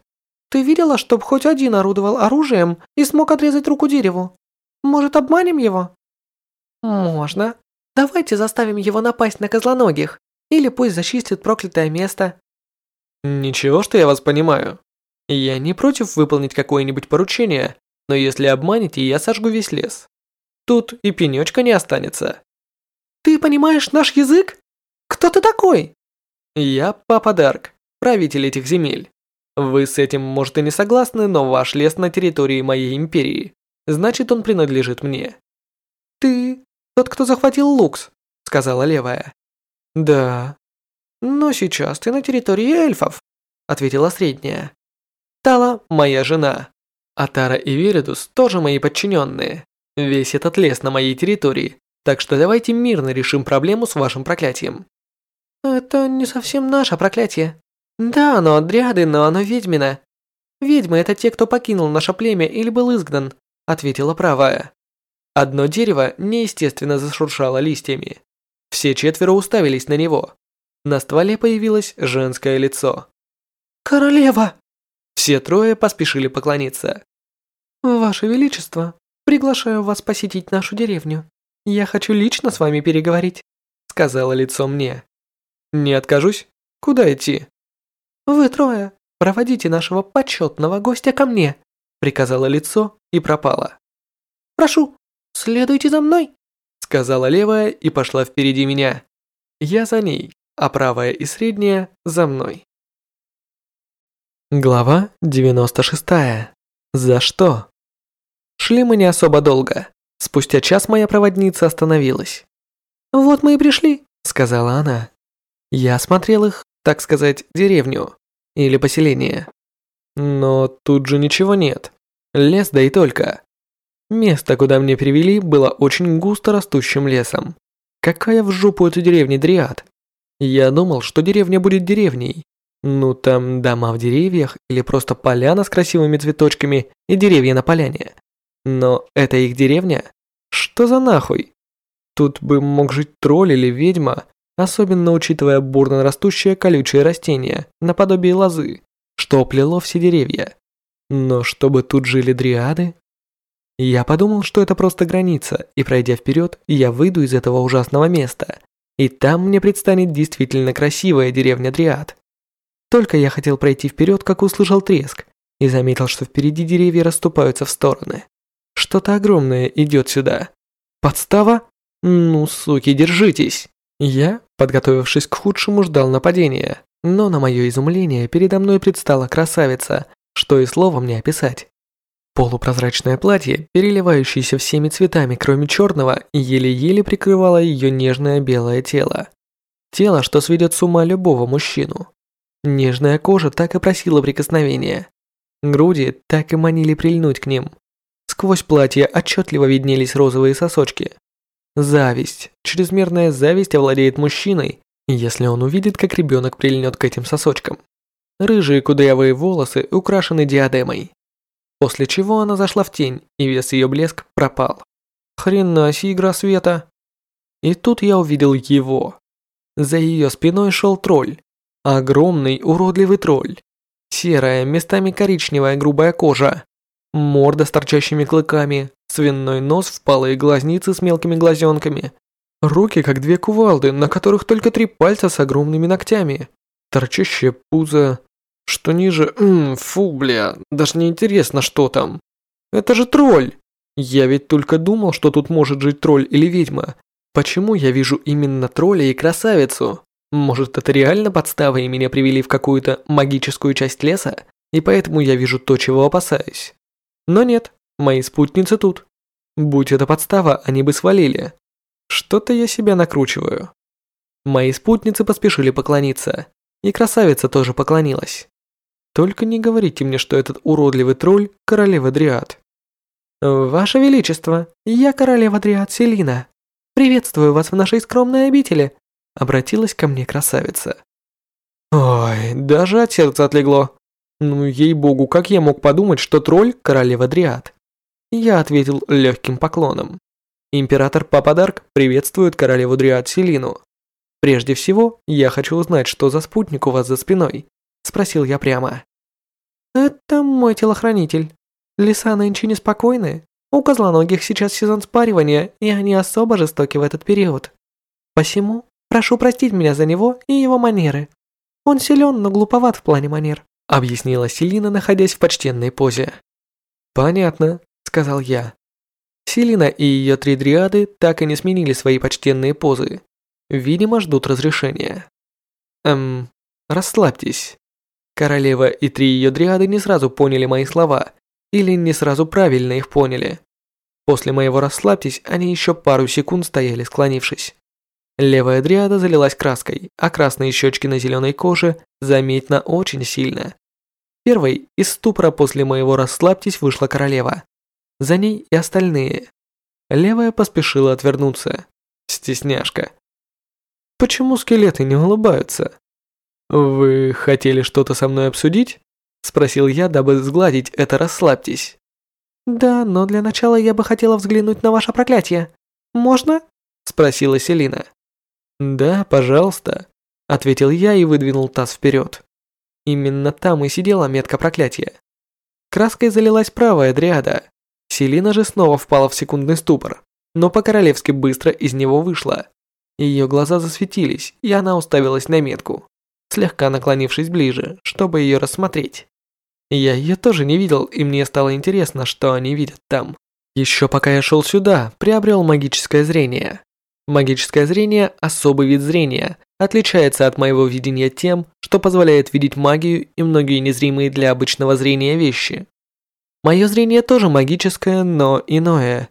Ты видела, чтоб хоть один орудовал оружием и смог отрезать руку дереву? Может, обманем его?» «Можно. Давайте заставим его напасть на козлоногих, или пусть зачистит проклятое место». «Ничего, что я вас понимаю. Я не против выполнить какое-нибудь поручение, но если обманете, я сожгу весь лес. Тут и пенечка не останется. Ты понимаешь наш язык? Кто ты такой? Я Папа Дарк, правитель этих земель. Вы с этим, может, и не согласны, но ваш лес на территории моей империи. Значит, он принадлежит мне. Ты тот, кто захватил Лукс, сказала левая. Да. Но сейчас ты на территории эльфов, ответила средняя. Тала моя жена. Атара и Веридус тоже мои подчиненные. Весь этот лес на моей территории, так что давайте мирно решим проблему с вашим проклятием». «Это не совсем наше проклятие. Да, оно от дриады, но оно ведьмина. Ведьмы – это те, кто покинул наше племя или был изгнан», – ответила правая. Одно дерево неестественно зашуршало листьями. Все четверо уставились на него. На стволе появилось женское лицо. «Королева!» Все трое поспешили поклониться. «Ваше Величество, Приглашаю вас посетить нашу деревню. Я хочу лично с вами переговорить», — сказала лицо мне. «Не откажусь. Куда идти?» «Вы трое. Проводите нашего почетного гостя ко мне», — приказала лицо и пропала. «Прошу, следуйте за мной», — сказала левая и пошла впереди меня. Я за ней, а правая и средняя за мной. Глава 96. За что? Шли мы не особо долго. Спустя час моя проводница остановилась. «Вот мы и пришли», — сказала она. Я осмотрел их, так сказать, деревню или поселение. Но тут же ничего нет. Лес да и только. Место, куда мне привели, было очень густо растущим лесом. Какая в жопу эта деревня Дриад? Я думал, что деревня будет деревней. Ну там дома в деревьях или просто поляна с красивыми цветочками и деревья на поляне. Но это их деревня? Что за нахуй? Тут бы мог жить тролль или ведьма, особенно учитывая бурно растущее колючее растение, наподобие лозы, что оплело все деревья. Но чтобы тут жили дриады? Я подумал, что это просто граница, и пройдя вперед, я выйду из этого ужасного места, и там мне предстанет действительно красивая деревня Дриад. Только я хотел пройти вперед, как услышал треск, и заметил, что впереди деревья расступаются в стороны. Что-то огромное идет сюда. Подстава? Ну, суки, держитесь. Я, подготовившись к худшему, ждал нападения. Но на мое изумление передо мной предстала красавица, что и словом не описать. Полупрозрачное платье, переливающееся всеми цветами, кроме черного, еле-еле прикрывало ее нежное белое тело. Тело, что сведет с ума любого мужчину. Нежная кожа так и просила прикосновения. Груди так и манили прильнуть к ним. Сквозь платье отчетливо виднелись розовые сосочки. Зависть, чрезмерная зависть овладеет мужчиной, если он увидит, как ребенок прильнет к этим сосочкам. Рыжие кудрявые волосы украшены диадемой. После чего она зашла в тень, и вес ее блеск пропал. Хрена себе игра света. И тут я увидел его. За ее спиной шел тролль. Огромный уродливый тролль. Серая, местами коричневая грубая кожа. Морда с торчащими клыками, свиной нос, впалые глазницы с мелкими глазенками. Руки как две кувалды, на которых только три пальца с огромными ногтями. Торчащее пузо. Что ниже... Ммм, фу, бля, даже не интересно, что там. Это же тролль! Я ведь только думал, что тут может жить тролль или ведьма. Почему я вижу именно тролля и красавицу? Может, это реально подстава и меня привели в какую-то магическую часть леса, и поэтому я вижу то, чего опасаюсь. Но нет, мои спутницы тут. Будь это подстава, они бы свалили. Что-то я себя накручиваю. Мои спутницы поспешили поклониться, и красавица тоже поклонилась. Только не говорите мне, что этот уродливый тролль – королева Дриад. Ваше Величество, я королева Дриад Селина. Приветствую вас в нашей скромной обители, обратилась ко мне красавица. Ой, даже от сердца отлегло. Ну, ей-богу, как я мог подумать, что тролль – королева Дриад? Я ответил легким поклоном. Император Пападарк приветствует королеву Дриад Селину. Прежде всего, я хочу узнать, что за спутник у вас за спиной, спросил я прямо. Это мой телохранитель. Леса нынче неспокойны. У козлоногих сейчас сезон спаривания, и они особо жестоки в этот период. Посему прошу простить меня за него и его манеры. Он силен, но глуповат в плане манер объяснила Селина, находясь в почтенной позе. «Понятно», — сказал я. Селина и ее три дриады так и не сменили свои почтенные позы. Видимо, ждут разрешения. Эм, расслабьтесь. Королева и три ее дриады не сразу поняли мои слова, или не сразу правильно их поняли. После моего «расслабьтесь» они еще пару секунд стояли склонившись. Левая дриада залилась краской, а красные щечки на зеленой коже заметно очень сильно. Первой из ступора после моего «расслабьтесь» вышла королева. За ней и остальные. Левая поспешила отвернуться. Стесняшка. Почему скелеты не улыбаются? Вы хотели что-то со мной обсудить? Спросил я, дабы сгладить это «расслабьтесь». Да, но для начала я бы хотела взглянуть на ваше проклятие. Можно? Спросила Селина. Да, пожалуйста, ответил я и выдвинул таз вперед. Именно там и сидела метка проклятия. Краской залилась правая дриада. Селина же снова впала в секундный ступор, но по-королевски быстро из него вышла. Ее глаза засветились, и она уставилась на метку, слегка наклонившись ближе, чтобы ее рассмотреть. Я ее тоже не видел, и мне стало интересно, что они видят там. Еще пока я шел сюда, приобрел магическое зрение. Магическое зрение – особый вид зрения, отличается от моего видения тем, что позволяет видеть магию и многие незримые для обычного зрения вещи. Мое зрение тоже магическое, но иное.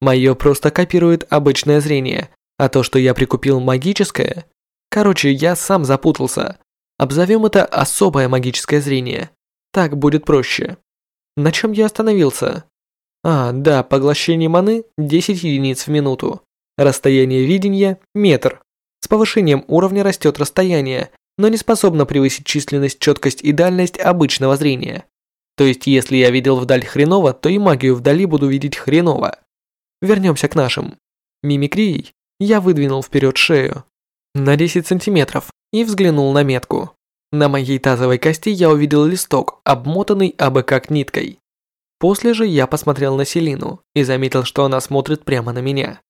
Мое просто копирует обычное зрение, а то, что я прикупил магическое... Короче, я сам запутался. Обзовем это особое магическое зрение. Так будет проще. На чем я остановился? А, да, поглощение маны 10 единиц в минуту. Расстояние видения – метр. С повышением уровня растет расстояние, но не способно превысить численность, четкость и дальность обычного зрения. То есть, если я видел вдаль хреново, то и магию вдали буду видеть хреново. Вернемся к нашим. Мимикрией я выдвинул вперед шею на 10 сантиметров и взглянул на метку. На моей тазовой кости я увидел листок, обмотанный абы как ниткой. После же я посмотрел на Селину и заметил, что она смотрит прямо на меня.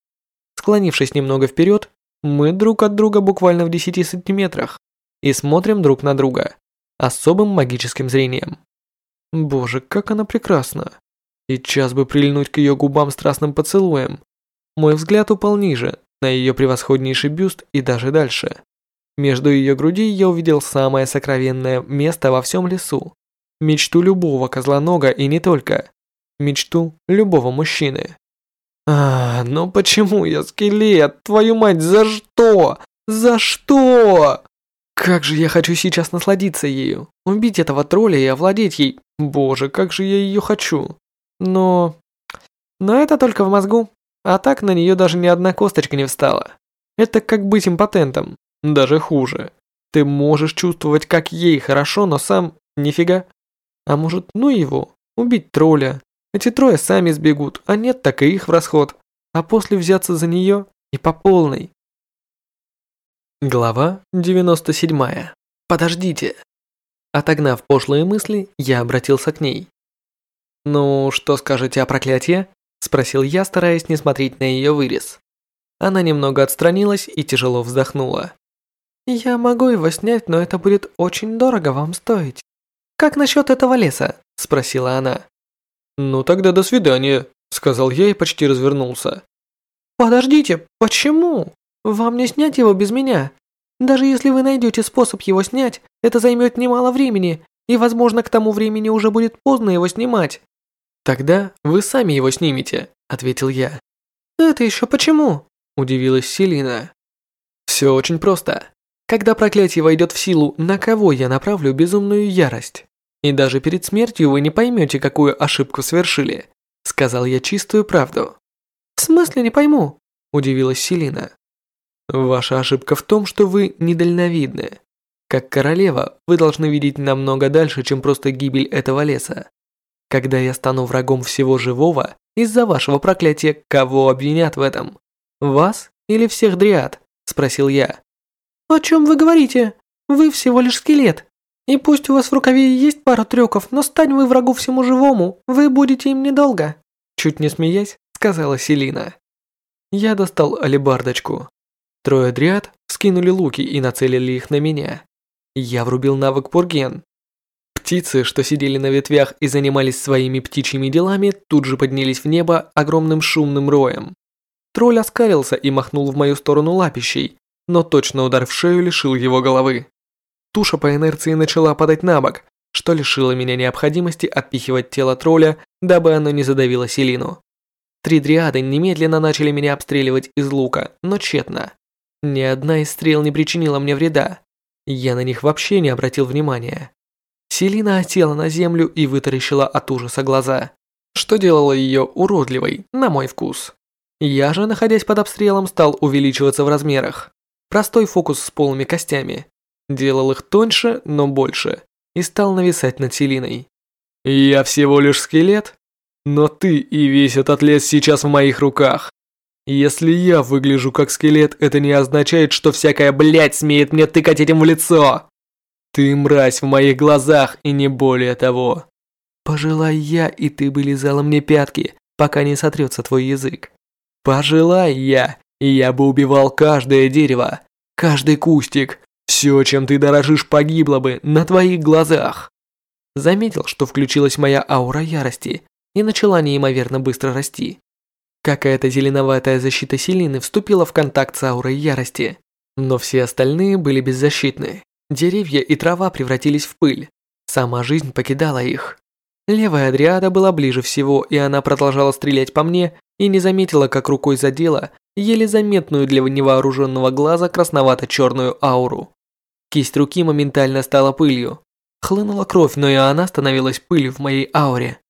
Склонившись немного вперед, мы друг от друга буквально в 10 сантиметрах и смотрим друг на друга особым магическим зрением. Боже, как она прекрасна. И час бы прильнуть к ее губам страстным поцелуем. Мой взгляд упал ниже, на ее превосходнейший бюст и даже дальше. Между ее грудей я увидел самое сокровенное место во всем лесу. Мечту любого козлонога и не только. Мечту любого мужчины. А, ну почему я скелет? Твою мать, за что? За что? Как же я хочу сейчас насладиться ею. Убить этого тролля и овладеть ей. Боже, как же я ее хочу. Но... Но это только в мозгу. А так на нее даже ни одна косточка не встала. Это как быть импотентом. Даже хуже. Ты можешь чувствовать, как ей хорошо, но сам нифига. А может, ну его, убить тролля. Эти трое сами сбегут, а нет, так и их в расход. А после взяться за нее и по полной. Глава 97. Подождите. Отогнав пошлые мысли, я обратился к ней. «Ну, что скажете о проклятии?» – спросил я, стараясь не смотреть на ее вырез. Она немного отстранилась и тяжело вздохнула. «Я могу его снять, но это будет очень дорого вам стоить». «Как насчет этого леса?» – спросила она. «Ну тогда до свидания», – сказал я и почти развернулся. «Подождите, почему? Вам не снять его без меня. Даже если вы найдете способ его снять, это займет немало времени, и, возможно, к тому времени уже будет поздно его снимать». «Тогда вы сами его снимете», – ответил я. «Это еще почему?» – удивилась Селина. «Все очень просто. Когда проклятие войдет в силу, на кого я направлю безумную ярость? И даже перед смертью вы не поймете, какую ошибку совершили», – сказал я чистую правду. «В смысле не пойму?» – удивилась Селина. «Ваша ошибка в том, что вы недальновидны. Как королева, вы должны видеть намного дальше, чем просто гибель этого леса. Когда я стану врагом всего живого, из-за вашего проклятия кого обвинят в этом? Вас или всех дриад? Спросил я. О чем вы говорите? Вы всего лишь скелет. И пусть у вас в рукаве есть пара трюков, но стань вы врагу всему живому, вы будете им недолго. Чуть не смеясь, сказала Селина. Я достал алебардочку. Трое дриад скинули луки и нацелили их на меня. Я врубил навык Пурген, Птицы, что сидели на ветвях и занимались своими птичьими делами, тут же поднялись в небо огромным шумным роем. Тролль оскалился и махнул в мою сторону лапищей, но точно удар в шею лишил его головы. Туша по инерции начала падать на бок, что лишило меня необходимости отпихивать тело тролля, дабы оно не задавило Селину. Три дриады немедленно начали меня обстреливать из лука, но тщетно. Ни одна из стрел не причинила мне вреда. Я на них вообще не обратил внимания. Селина осела на землю и вытаращила от ужаса глаза, что делало ее уродливой, на мой вкус. Я же, находясь под обстрелом, стал увеличиваться в размерах. Простой фокус с полыми костями. Делал их тоньше, но больше, и стал нависать над Селиной. «Я всего лишь скелет, но ты и весь этот лес сейчас в моих руках. Если я выгляжу как скелет, это не означает, что всякая блядь смеет мне тыкать этим в лицо. Ты мразь в моих глазах и не более того. Пожелай я, и ты бы лизала мне пятки, пока не сотрется твой язык. Пожелай я, и я бы убивал каждое дерево, каждый кустик. Все, чем ты дорожишь, погибло бы на твоих глазах. Заметил, что включилась моя аура ярости и начала неимоверно быстро расти. Какая-то зеленоватая защита Селины вступила в контакт с аурой ярости, но все остальные были беззащитны. Деревья и трава превратились в пыль. Сама жизнь покидала их. Левая Адриада была ближе всего, и она продолжала стрелять по мне и не заметила, как рукой задела еле заметную для невооруженного глаза красновато-черную ауру. Кисть руки моментально стала пылью. Хлынула кровь, но и она становилась пылью в моей ауре.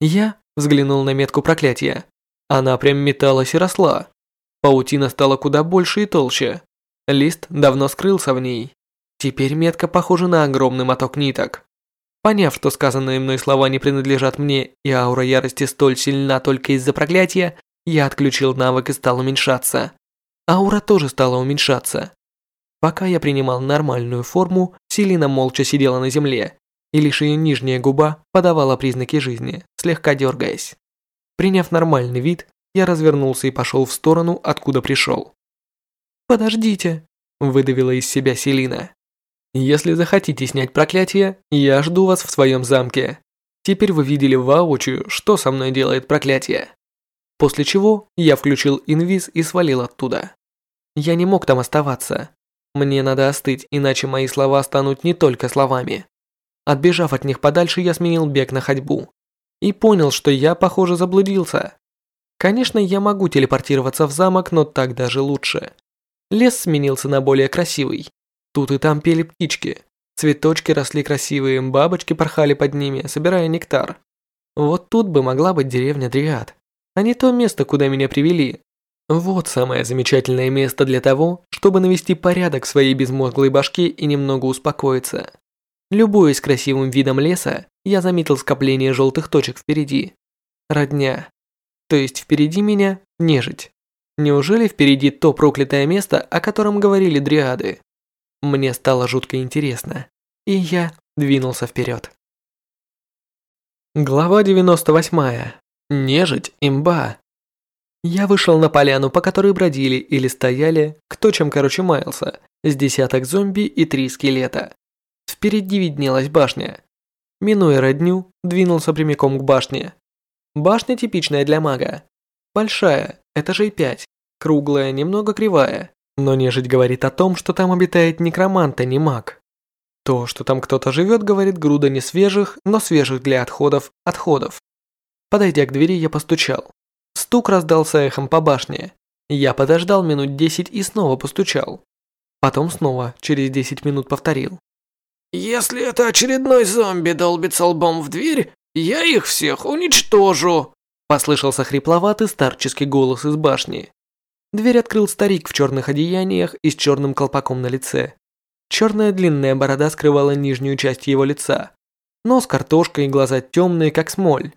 Я взглянул на метку проклятия. Она прям металась и росла. Паутина стала куда больше и толще. Лист давно скрылся в ней. Теперь метка похожа на огромный моток ниток. Поняв, что сказанные мной слова не принадлежат мне, и аура ярости столь сильна только из-за проклятия, я отключил навык и стал уменьшаться. Аура тоже стала уменьшаться. Пока я принимал нормальную форму, Селина молча сидела на земле, и лишь ее нижняя губа подавала признаки жизни, слегка дергаясь. Приняв нормальный вид, я развернулся и пошел в сторону, откуда пришел. «Подождите», – выдавила из себя Селина. Если захотите снять проклятие, я жду вас в своем замке. Теперь вы видели воочию, что со мной делает проклятие. После чего я включил инвиз и свалил оттуда. Я не мог там оставаться. Мне надо остыть, иначе мои слова станут не только словами. Отбежав от них подальше, я сменил бег на ходьбу. И понял, что я, похоже, заблудился. Конечно, я могу телепортироваться в замок, но так даже лучше. Лес сменился на более красивый. Тут и там пели птички. Цветочки росли красивые, бабочки порхали под ними, собирая нектар. Вот тут бы могла быть деревня Дриад. а не то место, куда меня привели. Вот самое замечательное место для того, чтобы навести порядок в своей безмозглой башке и немного успокоиться. Любуясь красивым видом леса, я заметил скопление желтых точек впереди. Родня. То есть впереди меня нежить. Неужели впереди то проклятое место, о котором говорили дриады? Мне стало жутко интересно, и я двинулся вперед. Глава 98. Нежить имба. Я вышел на поляну, по которой бродили или стояли, кто чем короче маялся, с десяток зомби и три скелета. Впереди виднелась башня. Минуя родню, двинулся прямиком к башне. Башня типичная для мага. Большая, этажей пять, круглая, немного кривая. Но нежить говорит о том, что там обитает некромант, а не маг. То, что там кто-то живет, говорит груда не свежих, но свежих для отходов, отходов. Подойдя к двери, я постучал. Стук раздался эхом по башне. Я подождал минут десять и снова постучал. Потом снова, через десять минут повторил. «Если это очередной зомби долбится лбом в дверь, я их всех уничтожу!» Послышался хрипловатый старческий голос из башни. Дверь открыл старик в черных одеяниях и с черным колпаком на лице. Черная длинная борода скрывала нижнюю часть его лица. Нос картошкой и глаза темные, как смоль.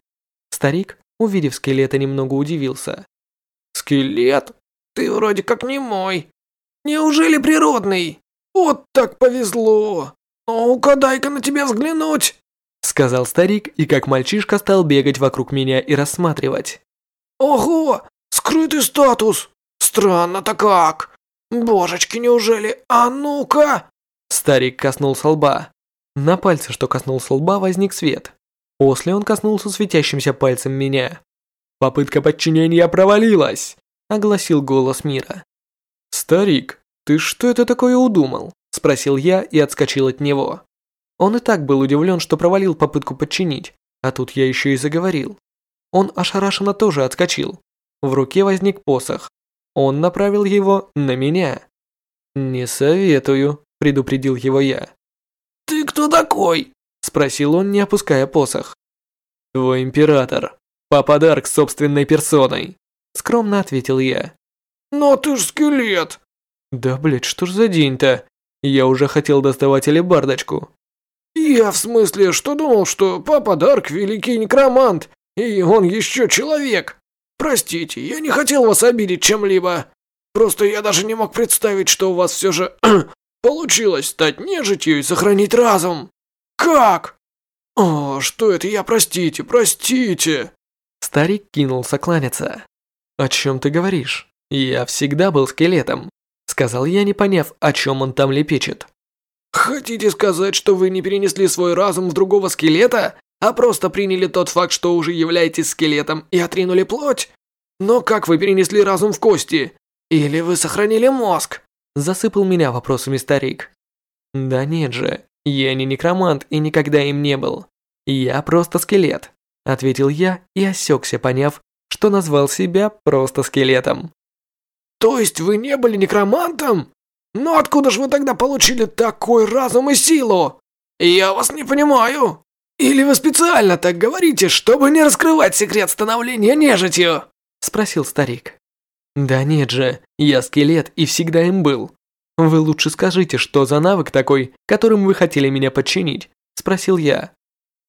Старик, увидев скелета, немного удивился. «Скелет? Ты вроде как не мой. Неужели природный? Вот так повезло. Ну-ка, дай-ка на тебя взглянуть!» Сказал старик, и как мальчишка стал бегать вокруг меня и рассматривать. «Ого! Скрытый статус! Странно-то как! Божечки, неужели? А ну-ка!» Старик коснулся лба. На пальце, что коснулся лба, возник свет. После он коснулся светящимся пальцем меня. «Попытка подчинения провалилась!» – огласил голос мира. «Старик, ты что это такое удумал?» – спросил я и отскочил от него. Он и так был удивлен, что провалил попытку подчинить, а тут я еще и заговорил. Он ошарашенно тоже отскочил. В руке возник посох. Он направил его на меня. «Не советую», – предупредил его я. «Ты кто такой?» – спросил он, не опуская посох. «Твой император. Папа Дарк собственной персоной», – скромно ответил я. «Но ты ж скелет!» «Да, блядь, что ж за день-то? Я уже хотел доставать алебардочку». «Я в смысле, что думал, что Папа Дарк великий некромант, и он еще человек. Простите, я не хотел вас обидеть чем-либо. Просто я даже не мог представить, что у вас все же <clears throat> получилось стать нежитью и сохранить разум. Как? О, что это я, простите, простите!» Старик кинулся кланяться. «О чем ты говоришь? Я всегда был скелетом», сказал я, не поняв, о чем он там лепечет. «Хотите сказать, что вы не перенесли свой разум в другого скелета, а просто приняли тот факт, что уже являетесь скелетом и отринули плоть? Но как вы перенесли разум в кости? Или вы сохранили мозг?» Засыпал меня вопросами старик. «Да нет же, я не некромант и никогда им не был. Я просто скелет», ответил я и осекся, поняв, что назвал себя просто скелетом. «То есть вы не были некромантом? Но откуда же вы тогда получили такой разум и силу? Я вас не понимаю. Или вы специально так говорите, чтобы не раскрывать секрет становления нежитью?» Спросил старик. «Да нет же, я скелет и всегда им был. Вы лучше скажите, что за навык такой, которым вы хотели меня подчинить?» Спросил я.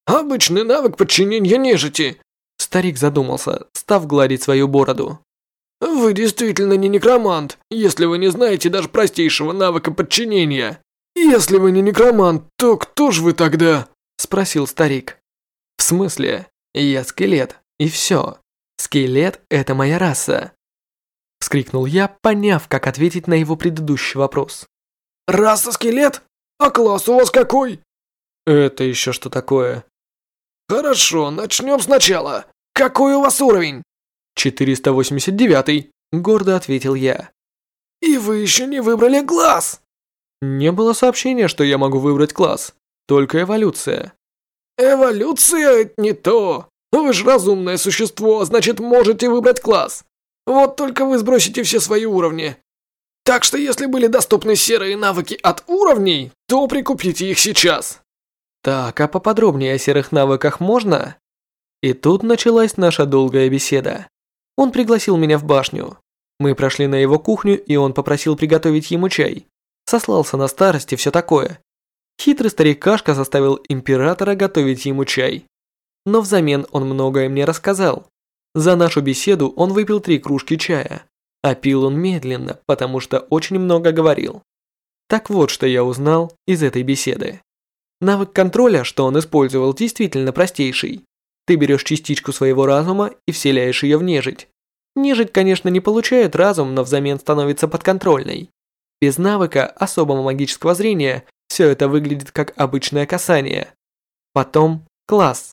«Обычный навык подчинения нежити». Старик задумался, став гладить свою бороду. «Вы действительно не некромант, если вы не знаете даже простейшего навыка подчинения. Если вы не некромант, то кто ж вы тогда?» Спросил старик. «В смысле? Я скелет, и все. Скелет – это моя раса». Вскрикнул я, поняв, как ответить на его предыдущий вопрос. «Раса скелет? А класс у вас какой?» «Это еще что такое?» «Хорошо, начнем сначала. Какой у вас уровень?» «489», – гордо ответил я. «И вы еще не выбрали класс?» Не было сообщения, что я могу выбрать класс, только эволюция. «Эволюция – это не то. Вы же разумное существо, значит можете выбрать класс. Вот только вы сбросите все свои уровни. Так что если были доступны серые навыки от уровней, то прикупите их сейчас». Так, а поподробнее о серых навыках можно? И тут началась наша долгая беседа. Он пригласил меня в башню. Мы прошли на его кухню, и он попросил приготовить ему чай. Сослался на старость и все такое. Хитрый старикашка заставил императора готовить ему чай. Но взамен он многое мне рассказал. За нашу беседу он выпил три кружки чая. А пил он медленно, потому что очень много говорил. Так вот, что я узнал из этой беседы. Навык контроля, что он использовал, действительно простейший. Ты берешь частичку своего разума и вселяешь ее в нежить. Нежить, конечно, не получает разум, но взамен становится подконтрольной. Без навыка особого магического зрения все это выглядит как обычное касание. Потом класс.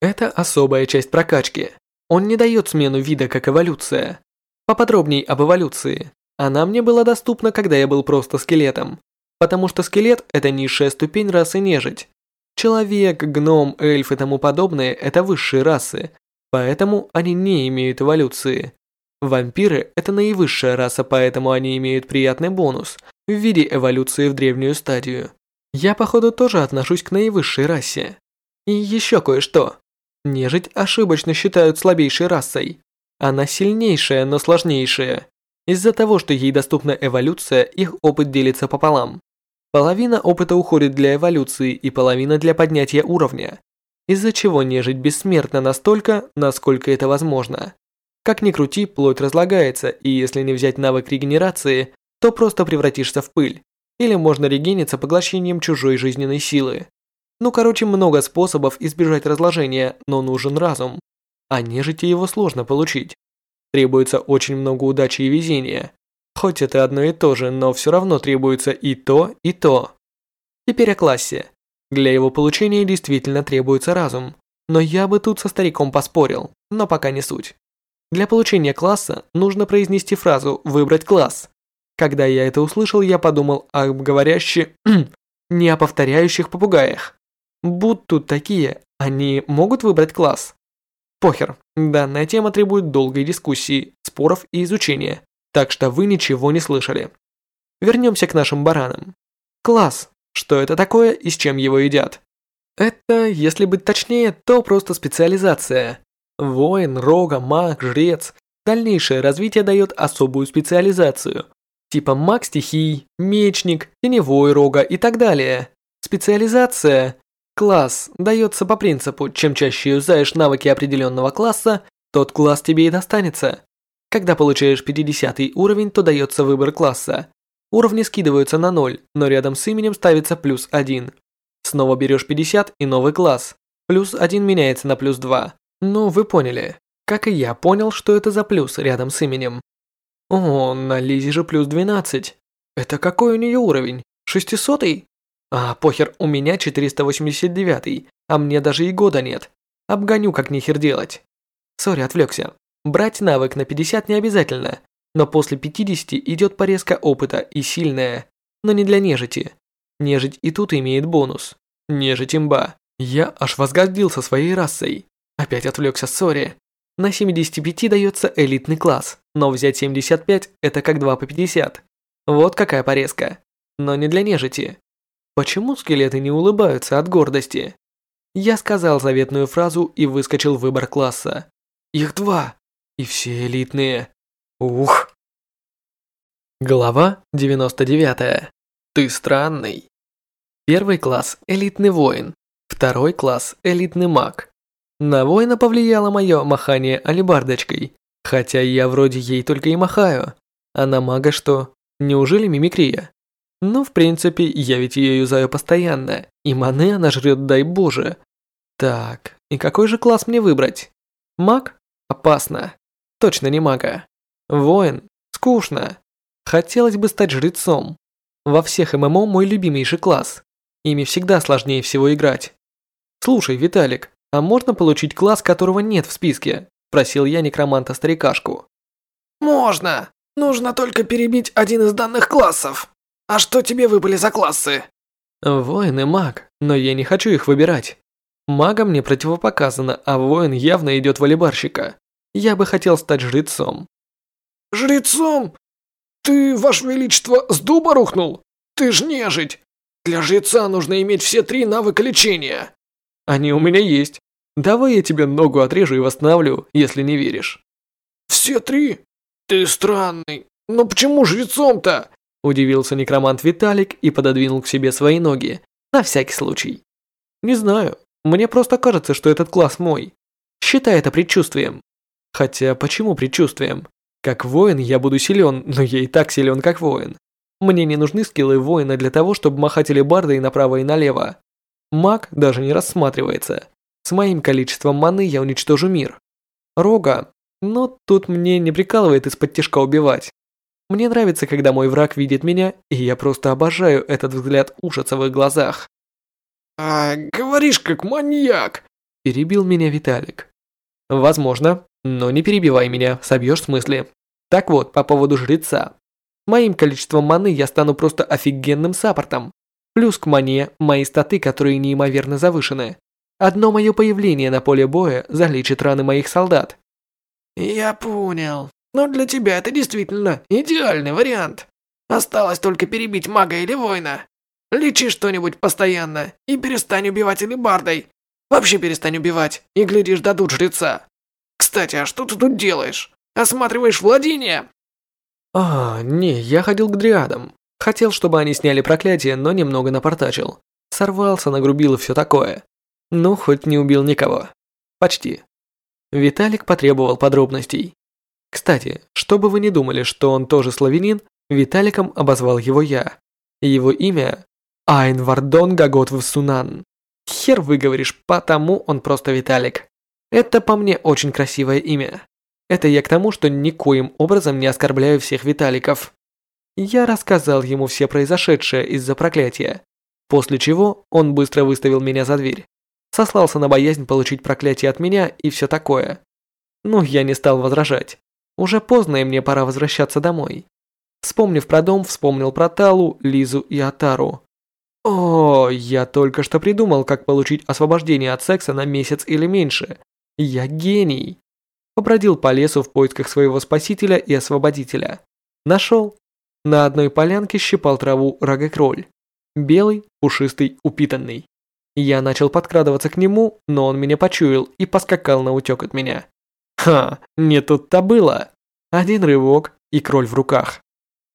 Это особая часть прокачки. Он не дает смену вида как эволюция. Поподробней об эволюции. Она мне была доступна, когда я был просто скелетом. Потому что скелет – это низшая ступень расы нежить. Человек, гном, эльф и тому подобное – это высшие расы, поэтому они не имеют эволюции. Вампиры – это наивысшая раса, поэтому они имеют приятный бонус в виде эволюции в древнюю стадию. Я, походу, тоже отношусь к наивысшей расе. И еще кое-что. Нежить ошибочно считают слабейшей расой. Она сильнейшая, но сложнейшая. Из-за того, что ей доступна эволюция, их опыт делится пополам. Половина опыта уходит для эволюции и половина для поднятия уровня, из-за чего нежить бессмертна настолько, насколько это возможно. Как ни крути, плоть разлагается, и если не взять навык регенерации, то просто превратишься в пыль. Или можно регениться поглощением чужой жизненной силы. Ну короче, много способов избежать разложения, но нужен разум. А нежити его сложно получить. Требуется очень много удачи и везения, Хоть это одно и то же, но все равно требуется и то, и то. Теперь о классе. Для его получения действительно требуется разум. Но я бы тут со стариком поспорил, но пока не суть. Для получения класса нужно произнести фразу «выбрать класс». Когда я это услышал, я подумал о говорящих, <clears throat> не о повторяющих попугаях. Будь тут такие, они могут выбрать класс? Похер, данная тема требует долгой дискуссии, споров и изучения так что вы ничего не слышали. Вернемся к нашим баранам. Класс. Что это такое и с чем его едят? Это, если быть точнее, то просто специализация. Воин, рога, маг, жрец. Дальнейшее развитие дает особую специализацию. Типа маг стихий, мечник, теневой рога и так далее. Специализация. Класс дается по принципу, чем чаще юзаешь навыки определенного класса, тот класс тебе и достанется. Когда получаешь 50 уровень, то дается выбор класса. Уровни скидываются на 0, но рядом с именем ставится плюс 1. Снова берешь 50 и новый класс. Плюс 1 меняется на плюс 2. Ну, вы поняли. Как и я понял, что это за плюс рядом с именем. О, на Лизе же плюс 12. Это какой у нее уровень? 600 -й? А, похер, у меня 489, а мне даже и года нет. Обгоню, как нехер делать. Сори, отвлекся. Брать навык на 50 не обязательно, но после 50 идет порезка опыта и сильная, но не для нежити. Нежить и тут имеет бонус. Нежить имба. Я аж возгордился своей расой. Опять отвлекся, сори. На 75 дается элитный класс, но взять 75 это как 2 по 50. Вот какая порезка. Но не для нежити. Почему скелеты не улыбаются от гордости? Я сказал заветную фразу и выскочил выбор класса. Их два. И все элитные. Ух. Глава 99. Ты странный. Первый класс – элитный воин. Второй класс – элитный маг. На воина повлияло мое махание алебардочкой. Хотя я вроде ей только и махаю. А на мага что? Неужели мимикрия? Ну, в принципе, я ведь ее юзаю постоянно. И маны она жрет, дай боже. Так, и какой же класс мне выбрать? Маг? Опасно. Точно не мага. Воин. Скучно. Хотелось бы стать жрецом. Во всех ММО мой любимейший класс. Ими всегда сложнее всего играть. Слушай, Виталик, а можно получить класс, которого нет в списке? Просил я некроманта-старикашку. Можно. Нужно только перебить один из данных классов. А что тебе выпали за классы? Воин и маг, но я не хочу их выбирать. Мага мне противопоказано, а воин явно идет волейбарщика. Я бы хотел стать жрецом. Жрецом? Ты, ваше величество, с дуба рухнул? Ты ж нежить. Для жреца нужно иметь все три навыка лечения. Они у меня есть. Давай я тебе ногу отрежу и восстановлю, если не веришь. Все три? Ты странный. Но почему жрецом-то? Удивился некромант Виталик и пододвинул к себе свои ноги, на всякий случай. Не знаю, мне просто кажется, что этот класс мой. Считай это предчувствием. Хотя почему предчувствием? Как воин я буду силен, но я и так силен как воин. Мне не нужны скиллы воина для того, чтобы махать алебардой направо и налево. Маг даже не рассматривается. С моим количеством маны я уничтожу мир. Рога. Но тут мне не прикалывает из-под тяжка убивать. Мне нравится, когда мой враг видит меня, и я просто обожаю этот взгляд ужаса в их глазах. «А, говоришь как маньяк!» Перебил меня Виталик. Возможно, но не перебивай меня, собьешь с мысли. Так вот, по поводу жреца. Моим количеством маны я стану просто офигенным саппортом. Плюс к мане мои статы, которые неимоверно завышены. Одно мое появление на поле боя залечит раны моих солдат. Я понял. Но для тебя это действительно идеальный вариант. Осталось только перебить мага или воина. Лечи что-нибудь постоянно и перестань убивать алебардой. Вообще перестань убивать, и глядишь дадут жреца. Кстати, а что ты тут делаешь? Осматриваешь владение? А, не, я ходил к дриадам. Хотел, чтобы они сняли проклятие, но немного напортачил. Сорвался, нагрубил и все такое. Ну, хоть не убил никого. Почти. Виталик потребовал подробностей. Кстати, чтобы вы не думали, что он тоже славянин, Виталиком обозвал его я. Его имя Айн Вардон Гагот Сунан. Хер выговоришь, потому он просто Виталик. Это по мне очень красивое имя. Это я к тому, что никоим образом не оскорбляю всех Виталиков. Я рассказал ему все произошедшее из-за проклятия, после чего он быстро выставил меня за дверь. Сослался на боязнь получить проклятие от меня и все такое. Ну, я не стал возражать. Уже поздно, и мне пора возвращаться домой. Вспомнив про дом, вспомнил про Талу, Лизу и Атару. О, я только что придумал, как получить освобождение от секса на месяц или меньше. Я гений. Побродил по лесу в поисках своего спасителя и освободителя. Нашел. На одной полянке щипал траву рогокроль. Белый, пушистый, упитанный. Я начал подкрадываться к нему, но он меня почуял и поскакал на утек от меня. Ха, не тут-то было. Один рывок и кроль в руках.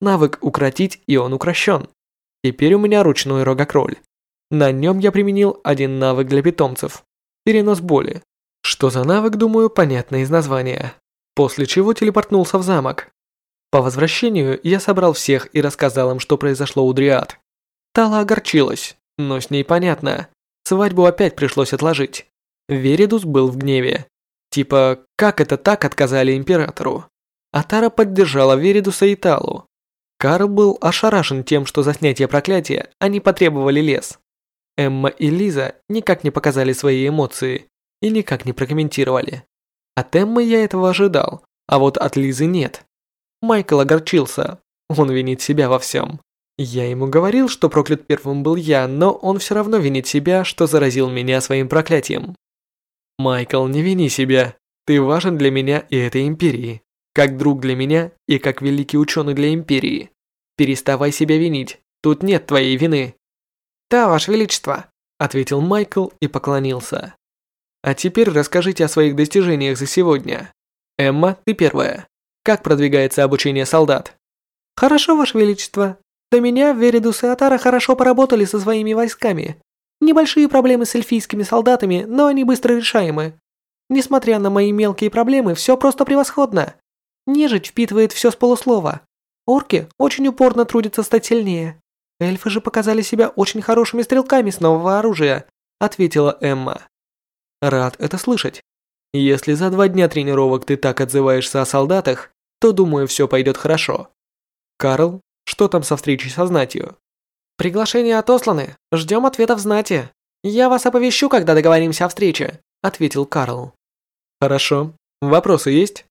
Навык укротить, и он укращен. Теперь у меня ручной рогокроль. На нем я применил один навык для питомцев. Перенос боли. Что за навык, думаю, понятно из названия. После чего телепортнулся в замок. По возвращению я собрал всех и рассказал им, что произошло у Дриад. Тала огорчилась, но с ней понятно. Свадьбу опять пришлось отложить. Веридус был в гневе. Типа, как это так отказали императору? Атара поддержала Веридуса и Талу. Карл был ошарашен тем, что за снятие проклятия они потребовали лес. Эмма и Лиза никак не показали свои эмоции и никак не прокомментировали. От Эммы я этого ожидал, а вот от Лизы нет. Майкл огорчился, он винит себя во всем. Я ему говорил, что проклят первым был я, но он все равно винит себя, что заразил меня своим проклятием. Майкл, не вини себя. Ты важен для меня и этой империи как друг для меня и как великий ученый для Империи. Переставай себя винить, тут нет твоей вины». «Да, Ваше Величество», — ответил Майкл и поклонился. «А теперь расскажите о своих достижениях за сегодня. Эмма, ты первая. Как продвигается обучение солдат?» «Хорошо, Ваше Величество. До меня Веридус и Атара хорошо поработали со своими войсками. Небольшие проблемы с эльфийскими солдатами, но они быстро решаемы. Несмотря на мои мелкие проблемы, все просто превосходно. Нежить впитывает все с полуслова. Орки очень упорно трудятся стать сильнее. Эльфы же показали себя очень хорошими стрелками с нового оружия, ответила Эмма. Рад это слышать. Если за два дня тренировок ты так отзываешься о солдатах, то, думаю, все пойдет хорошо. Карл, что там со встречей со знатью? Приглашения отосланы. Ждем ответа в знати. Я вас оповещу, когда договоримся о встрече, ответил Карл. Хорошо. Вопросы есть?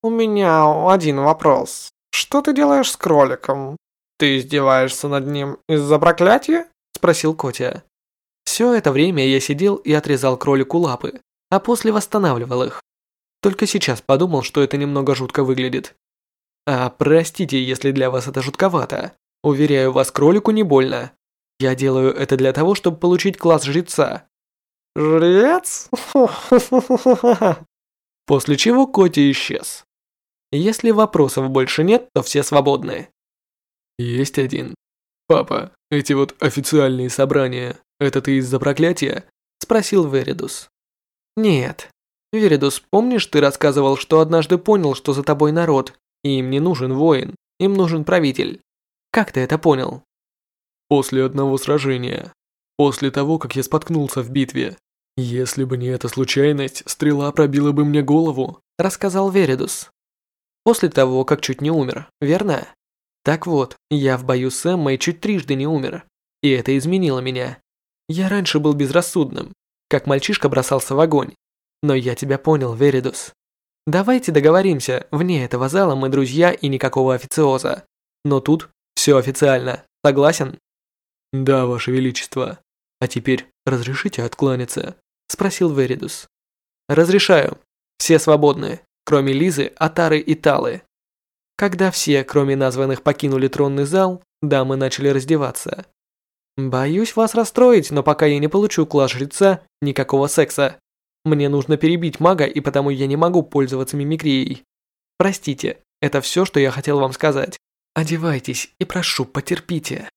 «У меня один вопрос. Что ты делаешь с кроликом? Ты издеваешься над ним из-за проклятия?» Спросил Котя. Все это время я сидел и отрезал кролику лапы, а после восстанавливал их. Только сейчас подумал, что это немного жутко выглядит. А простите, если для вас это жутковато. Уверяю вас, кролику не больно. Я делаю это для того, чтобы получить класс жреца. Жрец? <laughs> После чего Коти исчез. Если вопросов больше нет, то все свободны. Есть один. Папа, эти вот официальные собрания, это ты из-за проклятия? Спросил Веридус. Нет. Веридус, помнишь, ты рассказывал, что однажды понял, что за тобой народ, и им не нужен воин, им нужен правитель. Как ты это понял? После одного сражения. После того, как я споткнулся в битве. Если бы не эта случайность, стрела пробила бы мне голову, рассказал Веридус. После того, как чуть не умер, верно? Так вот, я в бою с Эммой чуть трижды не умер. И это изменило меня. Я раньше был безрассудным, как мальчишка бросался в огонь. Но я тебя понял, Веридус. Давайте договоримся, вне этого зала мы друзья и никакого официоза. Но тут все официально. Согласен? Да, ваше величество. А теперь разрешите откланяться? Спросил Веридус. Разрешаю. Все свободны, кроме Лизы, Атары и Талы. Когда все, кроме названных, покинули тронный зал, дамы начали раздеваться. Боюсь вас расстроить, но пока я не получу класс жреца, никакого секса. Мне нужно перебить мага, и потому я не могу пользоваться мимикрией. Простите, это все, что я хотел вам сказать. Одевайтесь и прошу, потерпите.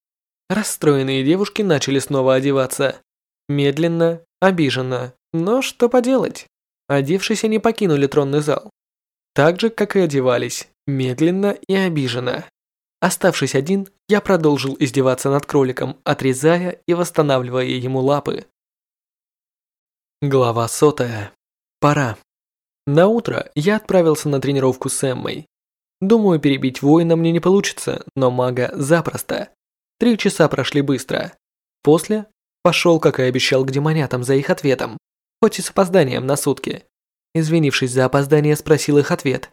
Расстроенные девушки начали снова одеваться. Медленно, обиженно, но что поделать. Одевшись, они покинули тронный зал. Так же, как и одевались, медленно и обиженно. Оставшись один, я продолжил издеваться над кроликом, отрезая и восстанавливая ему лапы. Глава сотая. Пора. На утро я отправился на тренировку с Эммой. Думаю, перебить воина мне не получится, но мага запросто. Три часа прошли быстро. После пошел, как и обещал, к демонятам за их ответом, хоть и с опозданием на сутки. Извинившись за опоздание, спросил их ответ.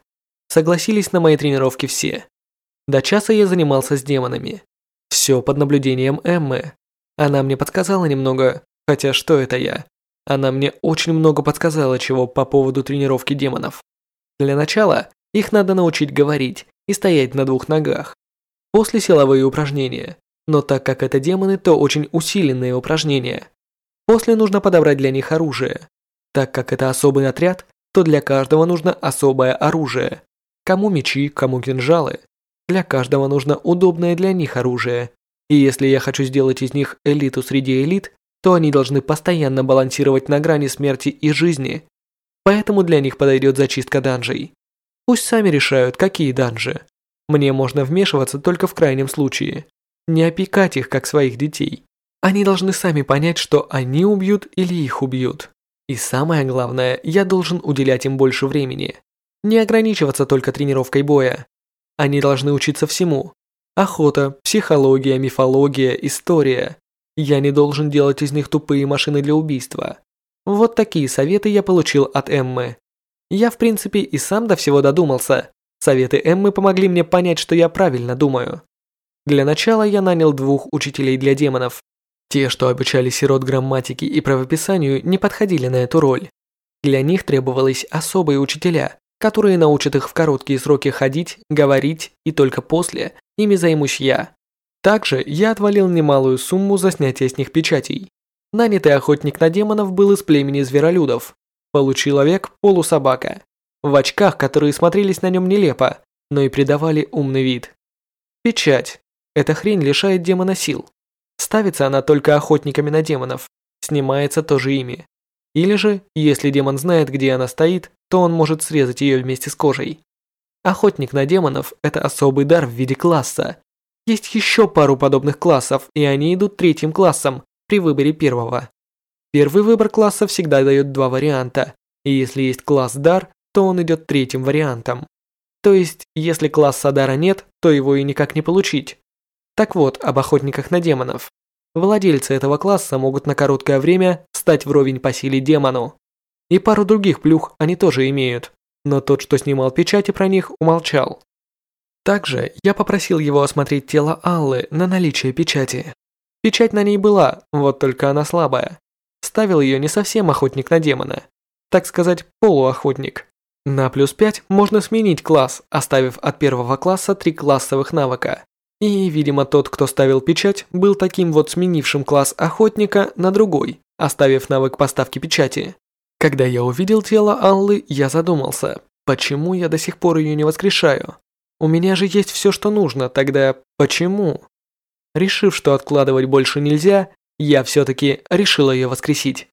Согласились на мои тренировки все. До часа я занимался с демонами. Все под наблюдением Эммы. Она мне подсказала немного, хотя что это я? Она мне очень много подсказала чего по поводу тренировки демонов. Для начала их надо научить говорить и стоять на двух ногах. После силовые упражнения. Но так как это демоны, то очень усиленные упражнения. После нужно подобрать для них оружие. Так как это особый отряд, то для каждого нужно особое оружие. Кому мечи, кому кинжалы. Для каждого нужно удобное для них оружие. И если я хочу сделать из них элиту среди элит, то они должны постоянно балансировать на грани смерти и жизни. Поэтому для них подойдет зачистка данжей. Пусть сами решают, какие данжи. Мне можно вмешиваться только в крайнем случае. Не опекать их, как своих детей. Они должны сами понять, что они убьют или их убьют. И самое главное, я должен уделять им больше времени. Не ограничиваться только тренировкой боя. Они должны учиться всему. Охота, психология, мифология, история. Я не должен делать из них тупые машины для убийства. Вот такие советы я получил от Эммы. Я, в принципе, и сам до всего додумался. Советы Эммы помогли мне понять, что я правильно думаю. Для начала я нанял двух учителей для демонов. Те, что обучали сирот грамматике и правописанию, не подходили на эту роль. Для них требовались особые учителя, которые научат их в короткие сроки ходить, говорить, и только после ими займусь я. Также я отвалил немалую сумму за снятие с них печатей. Нанятый охотник на демонов был из племени зверолюдов, Получеловек – полусобака. В очках, которые смотрелись на нем нелепо, но и придавали умный вид. Печать. Эта хрень лишает демона сил. Ставится она только охотниками на демонов. Снимается тоже ими. Или же, если демон знает, где она стоит, то он может срезать ее вместе с кожей. Охотник на демонов – это особый дар в виде класса. Есть еще пару подобных классов, и они идут третьим классом при выборе первого. Первый выбор класса всегда дает два варианта, и если есть класс дар, то он идет третьим вариантом. То есть, если класса дара нет, то его и никак не получить. Так вот, об охотниках на демонов. Владельцы этого класса могут на короткое время стать вровень по силе демону. И пару других плюх они тоже имеют, но тот, что снимал печати про них, умолчал. Также я попросил его осмотреть тело Аллы на наличие печати. Печать на ней была, вот только она слабая. Ставил ее не совсем охотник на демона. Так сказать, полуохотник. На плюс 5 можно сменить класс, оставив от первого класса три классовых навыка. И, видимо, тот, кто ставил печать, был таким вот сменившим класс охотника на другой, оставив навык поставки печати. Когда я увидел тело Аллы, я задумался, Почему я до сих пор ее не воскрешаю? У меня же есть все, что нужно, тогда почему? Решив, что откладывать больше нельзя, я все-таки решила ее воскресить.